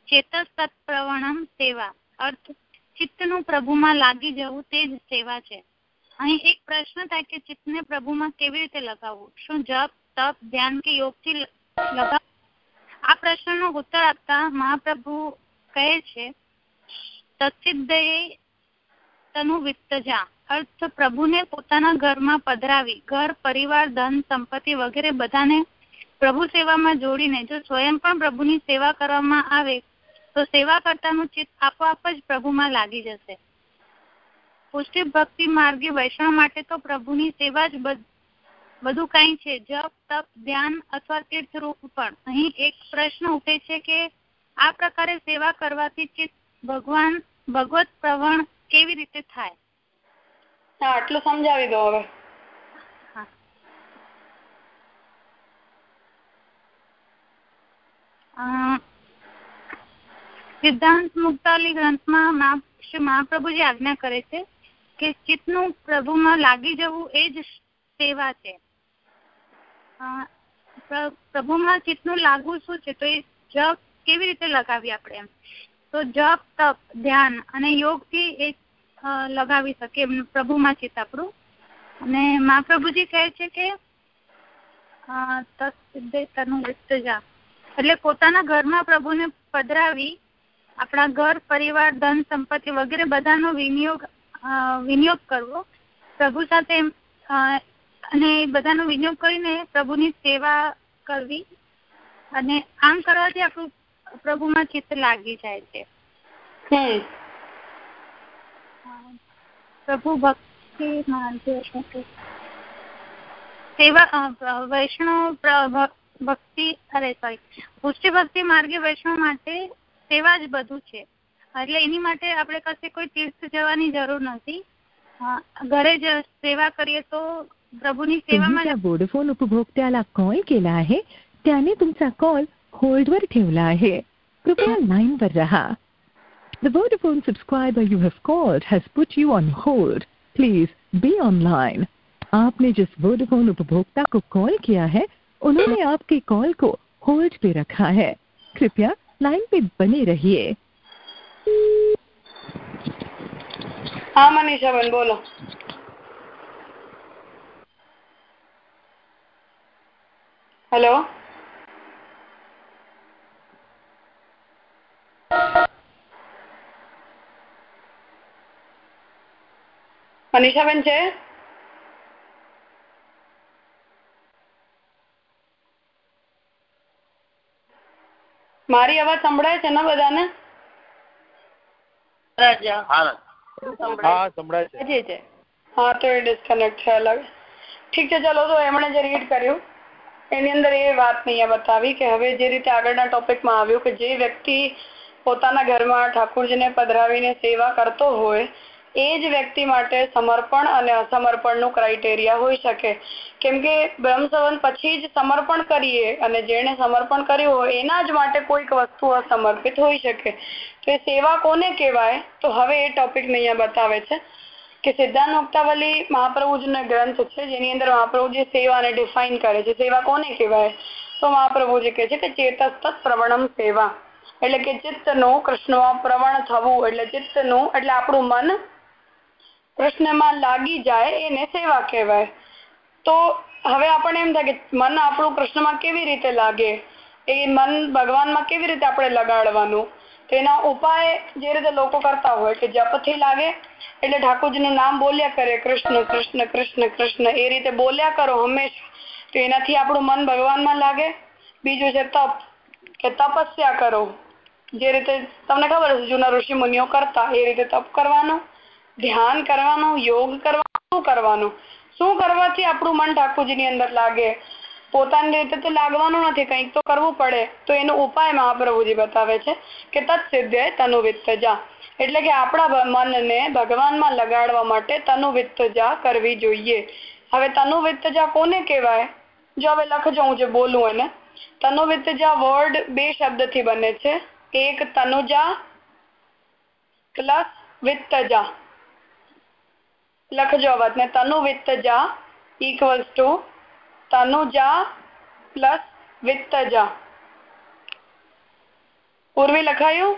ચેતસ તત્પ્રવણમ સેવા. અર્થ ચિત્તનું પ્રભુમાં લાગી જવું તે જ સેવા છે. અહીં એક પ્રશ્ન થાય કે ચિત્તને પ્રભુમાં કેવી રીતે લગાવવું? શું જપ તપ ધ્યાન કે યોગથી લગાવવું આ પ્રશ્નનો ઉત્તર આપતા મહાપ્રભુ કહે છે અર્થ, પ્રભુને પોતાના ઘરમાં પધરાવી, ઘર, પરિવાર, ધન, સંપત્તિ વગેરે બધાને પ્રભુ સેવામાં જોડીને, જો સ્વયં પણ પ્રભુની સેવા કરવામાં આવે, તો સેવા કરતાનું ચિત્ત આપોઆપ જ પ્રભુમાં લાગી જશે. પુષ્ટિ ભક્તિ માર્ગે વૈષ્ણવ માટે તો પ્રભુની સેવા જ બધું કઈ છે, જપ, તપ, ધ્યાન અથવા તીર્થ રૂપ પણ. અહીં એક પ્રશ્ન ઉઠે છે કે આ પ્રકારે સેવા કરવાથી ચિત્ત ભગવાન ભગવત પ્રવણ કેવી રીતે થાય? હા આટલું સમજાવી દો હવે. સિદ્ધાંત મુક્તાલી ગ્રંથમાં મહાપ્રભુજી આજ્ઞા કરે છે કે ચિત્તનું પ્રભુમાં લાગી જવું એ જ સેવા છે. પ્રભુમાં ચિત્તનું લાગવું શું છે? તો એ જપ કેવી રીતે લગાવી આપણે એમ? તો જપ, તપ, ધ્યાન અને યોગથી એ લગાવી શકીએ પ્રભુમાં ચિત્ત આપણું. અને મહાપ્રભુજી કહે છે કે એટલે પોતાના ઘરમાં પ્રભુને પધરાવી, આપણા ઘર, પરિવાર, ધન, સંપત્તિ વગેરે બધાનો વિનિયોગ વિનિયોગ કરવો. પ્રભુ સાથે અને બધાનો વિનિયોગ કરીને પ્રભુની સેવા કરવી. અને આમ કરવાથી આપણું પ્રભુમાં ચિત્ત લાગી જાય છે. પ્રભુ ભક્તિ સેવા વૈષ્ણવ ભક્તિ અરે સોરી પુષ્ટિ ભક્તિ માર્ગે વૈષ્ણવ માટે સેવા જ બધું છે. એટલે એની માટે આપણે કશે કોઈ તીર્થ જવાની જરૂર નથી. ઘરે જ સેવા કરીએ તો પ્રભુની સેવામાં वोडाफोन उपभोक्त्याला कॉल केला आहे. त्याने तुमचा कॉल होल्ड वर ठेवला आहे. कृपया लाईनवर रहा. The word phone subscriber you have called has put you on hold please be online आपने जिस वर्ड फ़ोन उपभोक्ता को कॉल किया है, उन्होंने आपके कॉल को होल्ड पे रखा है। कृपया लाइन पे बने रहिए। हाँ मनीषा बन बोलो। हेलो। મનીષાબેન છે? મારી અવાજ સંભળાય છે ને બધાને? હા હા સંભળાય છે. જી છે. હા તો એ ડિસ્કનેક્ટ છે અલગ. ઠીક છે ચલો તો એમણે જે રીડ કર્યું એની અંદર એ વાત અહીંયા બતાવી કે હવે જે રીતે આગળના ટોપિકમાં આવ્યું કે જે વ્યક્તિ પોતાના ઘરમાં ઠાકોરજીને પધરાવીને સેવા કરતો હોય એ જ વ્યક્તિ માટે સમર્પણ અને અસમર્પણનું ક્રાઇટેરિયા હોઈ શકે. કેમ કે બ્રહ્મસવન પછી જ સમર્પણ કરીએ અને જેણે સમર્પણ કર્યું હોય, એના જ માટે કોઈક વસ્તુ અસમર્પિત હોઈ શકે. તો એ સેવા કોને કહેવાય? તો હવે એ ટોપિક અહીંયા બતાવે છે કે સિદ્ધાંત મુક્તાવલી મહાપ્રભુજીનો ગ્રંથ છે, જેની અંદર મહાપ્રભુજી સેવાને ડિફાઇન કરે છે. સેવા કોને કહેવાય? તો મહાપ્રભુજી કહે છે કે ચેતસ્તત પ્રવણમ સેવા. એટલે કે ચિત્તનું, કૃષ્ણમાં પ્રવણ થવું, એટલે ચિત્તનું, એટલે આપણું મન કૃષ્ણમાં લાગી જાય એને સેવા કહેવાય. તો હવે આપણને એમ થાય કે મન આપણું કૃષ્ણમાં કેવી રીતે લાગે? એ મન ભગવાનમાં કેવી રીતે આપણે લગાડવાનું? તેના ઉપાય જે રીતે લોકો કરતા હોય કે જપથી લાગે, એટલે ઠાકોરજીનું નામ બોલ્યા કરે, કૃષ્ણ કૃષ્ણ કૃષ્ણ કૃષ્ણ, એ રીતે બોલ્યા કરો હંમેશા. તો એનાથી આપણું મન ભગવાનમાં લાગે. બીજું છે તપ, કે તપસ્યા કરો. જે રીતે તમને ખબર હશે, જૂના ઋષિ મુનિઓ કરતા એ રીતે તપ કરવાનું. ધ્યાન કરવાનું, યોગ કરવાનું, શું કરવાનું? શું કરવાથી આપણું મન ઠાકોરજીની અંદર લાગે? પોતાની રીતે તો લાગવાનું નથી, કંઈક તો કરવું પડે. તો એનો ઉપાય મહાપ્રભુજી બતાવે છે કે તત્સિદ્ધે તનુવિત્તજા એટલે કે આપણા મનને ભગવાનમાં લગાડવા માટે તનુવિત્તજા કરવી જોઈએ. હવે તનુવિત્તજા કોને કહેવાય? જો હવે લખજો હું જે બોલું એને. તનુવિત્તજા વર્ડ બે શબ્દથી બને છે. એક તનુજા, પ્લસ વિત્તજા. લખજો આ વાતને તનુ વિત્તજા ઇક્વલ્સ ટુ તનુજા પ્લસ વિત્તજા પૂર્વી લખાયું?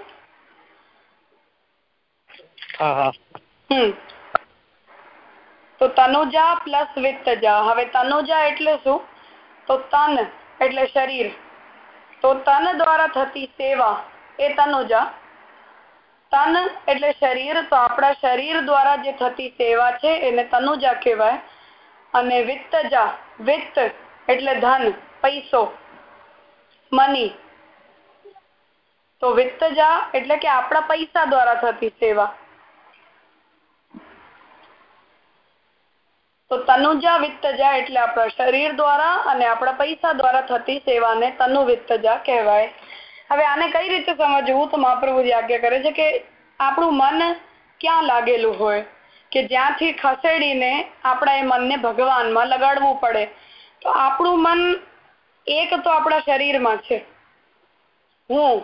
હા હા. હમ. તો તનુજા પ્લસ વિત્તજા હવે તનુજા એટલે શું? તો તન એટલે શરીર. તો તન દ્વારા થતી સેવા એ તનુજા તન એટલે શરીર, તો આપણા શરીર દ્વારા જે થતી સેવા છે એને તનુજા કહેવાય. અને વિત્તજા, વિત્ત એટલે ધન, પૈસો, મની. તો વિત્તજા એટલે કે આપણા પૈસા દ્વારા થતી સેવા. તો તનુજા, વિત્તજા એટલે આપણા શરીર દ્વારા અને આપણા પૈસા દ્વારા થતી સેવાને તનુ વિત્તજા કહેવાય. હવે આને કઈ રીતે સમજવું? તો મહાપ્રભુજી આજ્ઞા કરે છે કે આપણું મન ક્યાં લાગેલું હોય? કે જ્યાંથી ખસેડીને આપણા એ મનને ભગવાનમાં લગાડવું પડે. તો આપણું મન એક તો આપણા શરીરમાં છે. હું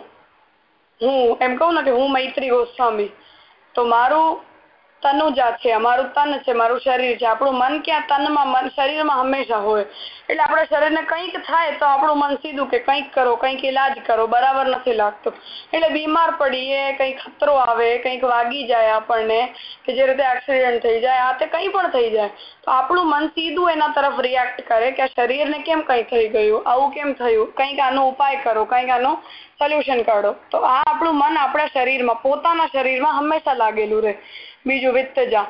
હું, એમ કહું ને કે હું મૈત્રી ગોસ્વામી. તો મારું તનુજા છે, અમારું તન છે, મારું શરીર છે. આપણું મન ક્યાં? તનમાં મન, શરીરમાં હંમેશા હોય. એટલે આપણા શરીરને કંઈક થાય તો આપણું મન સીધું કે કંઈક કરો, કંઈક ઈલાજ કરો, બરાબર નથી લાગતો. એટલે બીમાર પડીએ, કંઈક ખતરો આવે, કંઈક વાગી જાય આપણને, કે જે રીતે એક્સિડન્ટ થઈ જાય, આ તે કંઈ પણ થઈ જાય. તો આપણું મન સીધું એના તરફ રિએક્ટ કરે કે આ શરીરને કેમ કંઈ થઈ ગયું, આવું કેમ થયું? કંઈક આનો ઉપાય કરો, કંઈક આનો સોલ્યુશન કાઢો. તો આ આપણું મન આપણા શરીરમાં, પોતાના શરીરમાં હંમેશા લાગેલું રહે. બીજું વિત્તજા.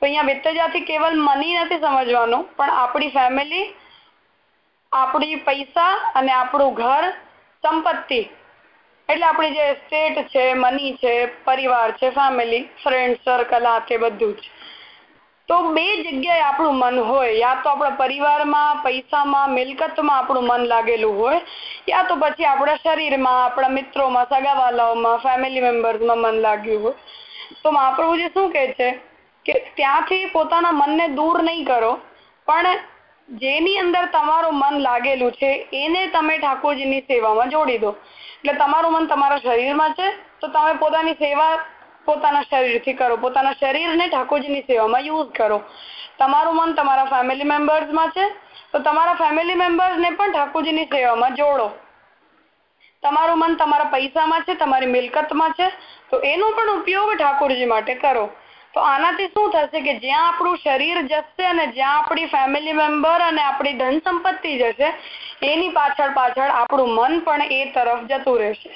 તો અહીંયા વિત્તજાથી કેવલ મની નથી સમજવાનું, પણ આપણી ફેમિલી આપણી પૈસા અને આપણું ઘર, સંપત્તિ. એટલે આપણી જે સ્ટેટ છે મની છે, પરિવાર છે ફેમિલી ફ્રેન્ડ સર્કલ આ તે બધું જ. તો બે જગ્યાએ આપણું મન હોય. યા તો આપણા પરિવારમાં, પૈસામાં, મિલકતમાં આપણું મન લાગેલું હોય. યા તો પછી આપણા શરીરમાં, આપણા મિત્રોમાં, સગાવાલાઓમાં ફેમિલી મેમ્બર્સમાં મન લાગ્યું હોય. તો મહાપ્રભુજી શું કહે છે કે ત્યાંથી પોતાના મનને દૂર નહીં કરો. પણ જેની અંદર તમારું મન લાગેલું છે, એને તમે ઠાકોરજીની સેવામાં જોડી દો. એટલે તમારું મન તમારા શરીરમાં છે, તો તમે પોતાની સેવા પોતાના શરીરથી કરો, પોતાના શરીરને ઠાકોરજીની સેવામાં યુઝ કરો. તમારું મન તમારા ફેમિલી મેમ્બર્સમાં છે, તો તમારા ફેમિલી મેમ્બર્સને પણ ઠાકોરજીની સેવામાં જોડો. તમારું મન તમારા પૈસામાં છે, તમારી મિલકતમાં છે, તો એનો પણ ઉપયોગ ઠાકોરજી માટે કરો. તો આનાથી શું થશે કે જ્યાં આપણું શરીર જશે અને જ્યાં આપણી ફેમિલી મેમ્બર અને આપણી ધન સંપત્તિ જશે, એની પાછળ પાછળ આપણું મન પણ એ તરફ જતું રહેશે.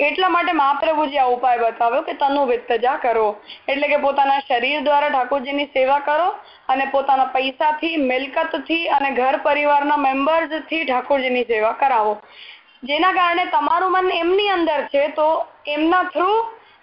એટલા માટે મહાપ્રભુજી આ ઉપાય બતાવ્યો કે તનુ વિત્તજા કરો. એટલે કે પોતાના શરીર દ્વારા ઠાકોરજીની સેવા કરો અને પોતાના પૈસાથી, મિલકતથી અને ઘર પરિવારના મેમ્બર્સથી ઠાકોરજીની સેવા કરાવો. જેના કારણે તમારું મન એમની અંદર છે તો એમના થ્રુ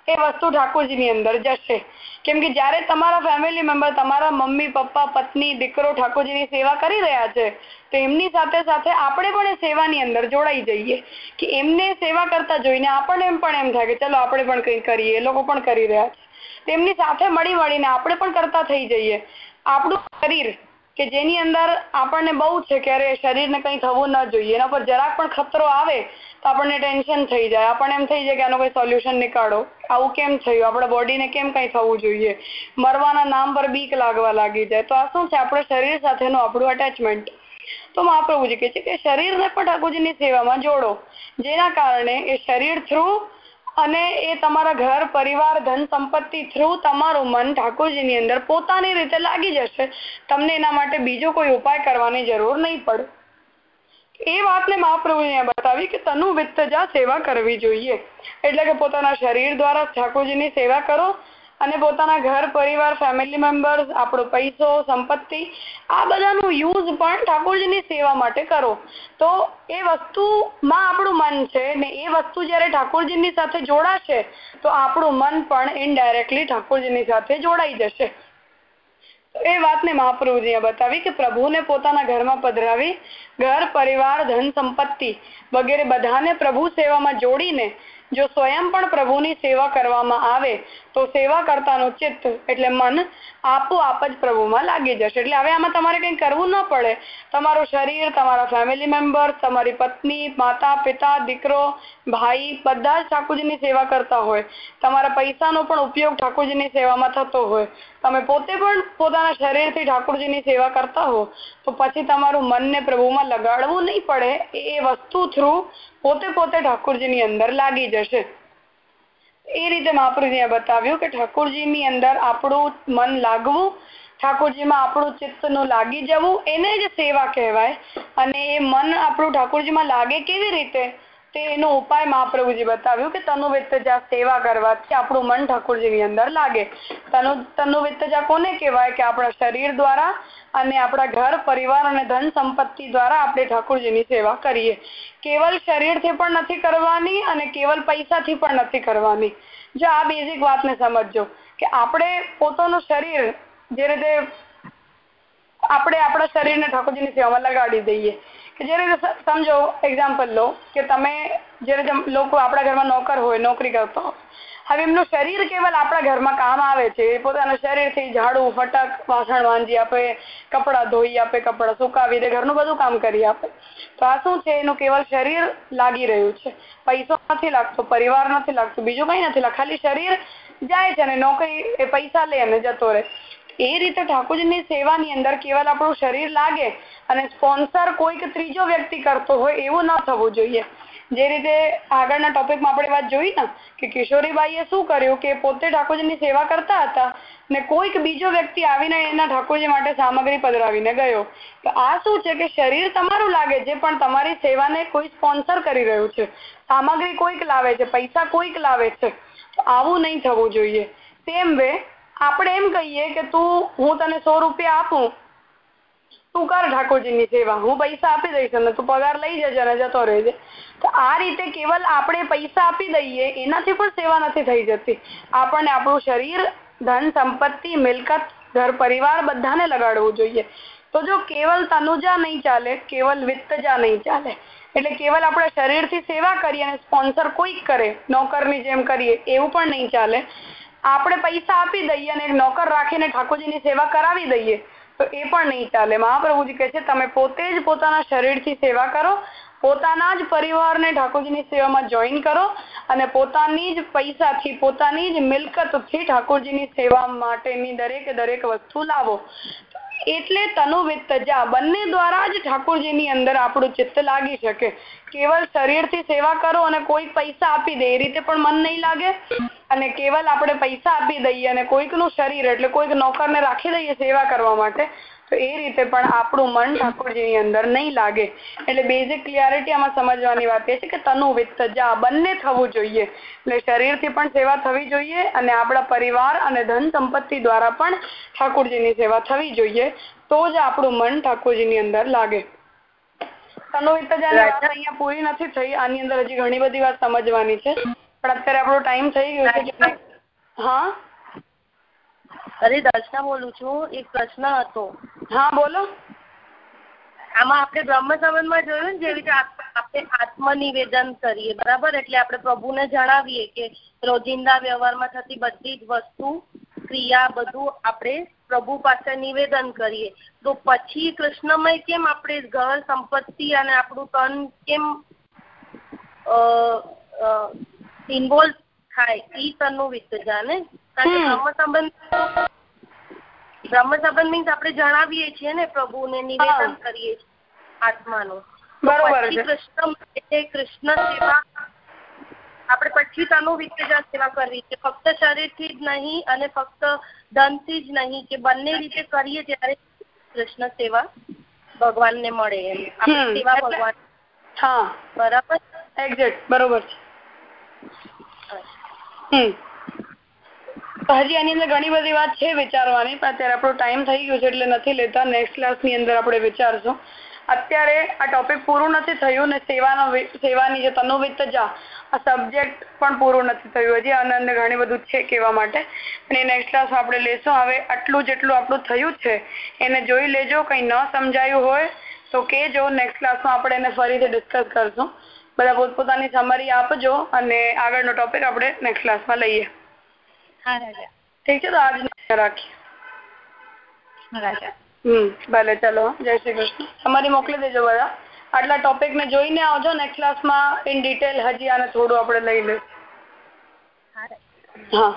એ વસ્તુ ઠાકોરજીની અંદર જશે. કેમ કે જ્યારે તમારા ફેમિલી મેમ્બર તમારા મમ્મી, પપ્પા, પત્ની, દીકરો, ઠાકોરજીની સેવા કરી રહ્યા છે, તો એમની સાથે સાથે આપણે પણ એ સેવાની અંદર જોડાઈ જઈએ કે એમને સેવા કરતા જોઈને આપણને એમ પણ એમ થાય કે ચલો આપણે પણ કંઈ કરીએ, એ લોકો પણ કરી રહ્યા છે. તેમની સાથે મળી મળીને આપણે પણ કરતા થઈ જઈએ. આપણું શરીર કે જેની અંદર આપણને બહુ છે કે અરે શરીરને કંઈ થવું ન જોઈએ, એના પર જરાક પણ ખતરો આવે તો આપણને ટેન્શન થઈ જાય. આપણને એમ થઈ જાય કે આનો કોઈ સોલ્યુશન નીકાળો. આવું કેમ થયું? આપણા બોડીને કેમ કંઈ થવું જોઈએ? મરવાના નામ પર બીક લાગવા લાગી જાય. તો આ શું છે? આપણા શરીર સાથેનું આપણું અટેચમેન્ટ તો મહાપ્રભુજી કહે છે કે શરીરને પણ ઠાકોરજીની સેવામાં જોડો. જેના કારણે એ શરીર થ્રુ અને એ તમારા ઘર, પરિવાર, ધન સંપત્તિ થ્રુ તમારું મન ઠાકોરજીની અંદર પોતાની રીતે લાગી જશે. તમને એના માટે બીજો કોઈ ઉપાય કરવાની જરૂર નહીં પડે. એ વાતને મહાપ્રભુએ બતાવી કે તનુ વિત્તજા સેવા કરવી જોઈએ. એટલે કે પોતાના શરીર દ્વારા ઠાકોરજીની સેવા કરો અને પોતાના ઘર, પરિવાર ફેમિલી મેમ્બર્સ આપણો પૈસો, સંપત્તિ, આ બધાનું યુઝ પણ ઠાકોરજીની સેવા માટે કરો. તો એ વસ્તુમાં આપણું મન છે ને એ વસ્તુ જ્યારે ઠાકોરજીની સાથે જોડાશે, તો આપણું મન પણ ઇનડાયરેક્ટલી ઠાકોરજીની સાથે જોડાઈ જશે. એ વાતને મહાપ્રભુજીએ બતાવી કે પ્રભુને પોતાના ઘરમાં પધરાવી, ઘર, પરિવાર, ધન, સંપત્તિ વગેરે બધાને પ્રભુ સેવામાં જોડીને જો સ્વયં પણ પ્રભુની સેવા કરવામાં આવે, તો સેવા કરતાનું ચિત્ત એટલે મન આપોઆપ જ પ્રભુમાં લાગી જશે. એટલે હવે આમાં તમારે કંઈ કરવું ન પડે. તમારું શરીર, તમારા ફેમિલી મેમ્બર તમારી પત્ની, માતા, પિતા, દીકરો, ભાઈ બધા જ ઠાકોરજીની સેવા કરતા હોય. તમારા પૈસાનો પણ ઉપયોગ ઠાકોરજીની સેવામાં થતો હોય. તમે પોતે પણ પોતાના શરીરથી ઠાકોરજીની સેવા કરતા હો, તો પછી તમારું મનને પ્રભુમાં લગાડવું નહીં પડે. એ વસ્તુ થ્રુ પોતે પોતે ઠાકોરજીની અંદર લાગી જશે. એ રીતે મહાપ્રભુજીએ બતાવ્યું કે ઠાકોરજીની અંદર આપણું મન લાગવું, ઠાકોરજીમાં આપણું ચિત્તનું લાગી જવું, એને જ સેવા કહેવાય. અને એ મન આપણું ઠાકોરજીમાં લાગે કેવી રીતે? એનો ઉપાય મહાપ્રભુજી બતાવ્યું કે તનુ સેવા કરવાથી આપણું મન ઠાકોરજીની અંદર લાગે. તનુ તનુ કોને કહેવાય? કે આપણા શરીર દ્વારા અને આપણા ઘર, પરિવાર અને ધન સંપત્તિ દ્વારા આપણે ઠાકોરજીની સેવા કરીએ. કેવલ શરીરથી પણ નથી કરવાની અને કેવલ પૈસાથી પણ નથી કરવાની. જો આ બેઝિક વાતને સમજજો કે આપણે પોતાનું શરીર જે રીતે આપણે આપણા શરીરને ઠાકોરજીની સેવામાં લગાડી દઈએ. કે સમજો એક્ઝામ્પલ લો કે તમે જે લોકો આપણા ઘરમાં નોકર હોય, નોકરી કરતો હવે એમનું શરીર કેવલ આપણા ઘરમાં કામ આવે છે, એ પોતાના શરીરથી ઝાડુ, ફટક, વાસણ વાંજી આપે, કપડાં ધોઈ આપે, કપડાં સુકાવી દે, ઘરનું બધું કામ કરી આપે. તો આ શું છે? એનું કેવલ શરીર લાગી રહ્યું છે. પૈસો નથી લાગતો, પરિવાર નથી લાગતું, બીજું કંઈ નથી લાગતું. ખાલી શરીર જાય છે અને નોકરી, એ પૈસા લે અને જતો રહે. એ રીતે ઠાકોરજીની સેવાની અંદર કેવલ આપણું શરીર લાગે અને સ્પોન્સર કોઈક ત્રીજો વ્યક્તિ કરતો હોય એવું ન થવું જોઈએ. જે રીતે આગળના ટોપિકમાં આપણે વાત જોઈ ને, કે કિશોરીબાઈએ શું કર્યું કે પોતે ઠાકોરજીની સેવા કરતા હતા ને કોઈક બીજો વ્યક્તિ આવીને એના ઠાકોરજી માટે સામગ્રી પધરાવીને ગયો. તો આ શું છે કે શરીર તમારું લાગે છે, પણ તમારી સેવાને કોઈ સ્પોન્સર કરી રહ્યું છે. સામગ્રી કોઈક લાવે છે, પૈસા કોઈક લાવે છે. તો આવું નહીં થવું જોઈએ. તેમ વે, આપણે એમ કહીએ કે તું, હું તને સો રૂપિયા આપું તું કર ઠાકોરજીની સેવા? હું પૈસા આપી દઈશ અને તું પગાર લઈ જજે અને જતો રહેજે. તો આ રીતે કેવલ આપણે પૈસા આપી દઈએ, એનાથી પણ સેવા નથી થઈ જતી. આપણને આપણું શરીર, ધન, સંપત્તિ, મિલકત, ઘર, પરિવાર બધાને લગાડવું જોઈએ. તો જો કેવલ તનુજા નહીં ચાલે, કેવલ વિત્તજા નહીં ચાલે, એટલે કેવલ આપણે શરીરથી સેવા કરીએ અને સ્પોન્સર કોઈક કરે, નોકરની જેમ કરીએ, એવું પણ નહીં ચાલે. આપણે પૈસા આપી દઈએ અને નોકર રાખીને ઠાકોરજીની સેવા કરાવી દઈએ. તો એ પણ નહીં ચાલે. મહાપ્રભુજી કહે છે, તમે પોતે જ પોતાના શરીરથી સેવા કરો, પોતાના જ પરિવારને ઠાકોરજીની સેવામાં જોઈન કરો અને પોતાની જ પૈસાથી, પોતાની જ મિલકતથી ઠાકોરજીની સેવા માટેની દરેક દરેક વસ્તુ લાવો. એટલે તનુ વિત્તજા બંને દ્વારા જ ઠાકોરજીની અંદર આપણું ચિત્ત લાગી શકે. કેવલ શરીરથી સેવા કરો અને કોઈ પૈસા આપી દે, એ રીતે પણ મન નહીં લાગે. અને કેવલ આપણે પૈસા આપી દઈએ અને કોઈકનું શરીર, એટલે કોઈક નોકરને રાખી દઈએ સેવા કરવા માટે, તો એ રીતે પણ આપણું મન ઠાકોરજીની અંદર નહીં લાગે. એટલે બેઝિક ક્લિયરિટી આમાં સમજવાની વાત એ છે કે તનુ વિત્તજા બંને થવું જોઈએ. એટલે શરીરથી પણ સેવા થવી જોઈએ અને આપણા પરિવાર અને ધન સંપત્તિ દ્વારા પણ ઠાકોરજીની સેવા થવી જોઈએ. તો જ આપણું મન ઠાકોરજીની અંદર લાગે. વાત અહીંયા પૂરી નથી થઈ. આની અંદર હજી ઘણી બધી વાત સમજવાની છે. પણ અત્યારે આપણો ટાઈમ થઈ ગયો છે. હા? અરે દર્શના બોલું છું. એક પ્રશ્ન હતો. હા બોલો. આમાં આપણે બ્રહ્મ સંબંધમાં જોયું ને જેવી રીતે આપણે આત્મનિવેદન કરીએ બરાબર? એટલે આપણે પ્રભુને જણાવીએ કે રોજિંદા વ્યવહારમાં થતી બધી જ વસ્તુ ક્રિયા બધું આપણે પ્રભુ પાસે નિવેદન કરીએ. તો પછી કૃષ્ણમય કેમ આપણે ઘર સંપત્તિ અને આપણું તન કેમ ઇન્વોલ્વ થાય ઈ તનનું વિસર્જા ને? કારણ કે બ્રહ્મ સંબંધ બ્રહ્મ સંબંધ મીન્સ આપણે જણાવીએ છીએ ને પ્રભુને નિવેદન કરીએ છીએ આત્માનું. બરોબર કૃષ્ણ એટલે કૃષ્ણ સેવા આપણે પછી તનુ વિસર્જા સેવા કરવી છે. ફક્ત શરીરથી જ નહીં અને ફક્ત ધનથી જ નહીં કે બંને રીતે કરીએ ત્યારે કૃષ્ણ સેવા ભગવાનને મળે એમ. આપણે સેવા ભગવાન. હા. બરાબર? એક્ઝેક્ટ બરોબર છે. હજી આની અંદર ઘણી બધી વાત છે વિચારવાની પણ અત્યારે આપણો ટાઈમ થઈ ગયો છે એટલે નથી લેતા. નેક્સ્ટ ક્લાસની અંદર આપણે વિચારશું. અત્યારે આ ટોપિક પૂરું નથી થયું ને સેવાનો સેવાની જે તનુવિત્ત જા આ સબ્જેક્ટ પણ પૂરું નથી થયું હજી આનંદ ઘણી બધું છે કહેવા માટે. અને નેક્સ્ટ ક્લાસ આપણે લેશું. હવે આટલું જેટલું આપણું થયું છે. એને જોઈ લેજો કંઈ ન સમજાયું હોય તો કહેજો. નેક્સ્ટ ક્લાસમાં આપણે એને ફરીથી ડિસ્કસ કરશું. બધા પોતપોતાની સમરી આપજો અને આગળનો ટોપિક આપણે નેક્સ્ટ ક્લાસમાં લઈએ. હા રાજા. ઠીક છે તો આજ રાખીએ. રાજા. ભલે ચલો જય શ્રી કૃષ્ણ. તમારી મોકલી દેજો બધા. આટલા ટોપિક ને જોઈને આવજો નેક્સ્ટ ક્લાસમાં ઇન ડિટેલ હજી આને થોડું આપણે લઈ લઈએ હા.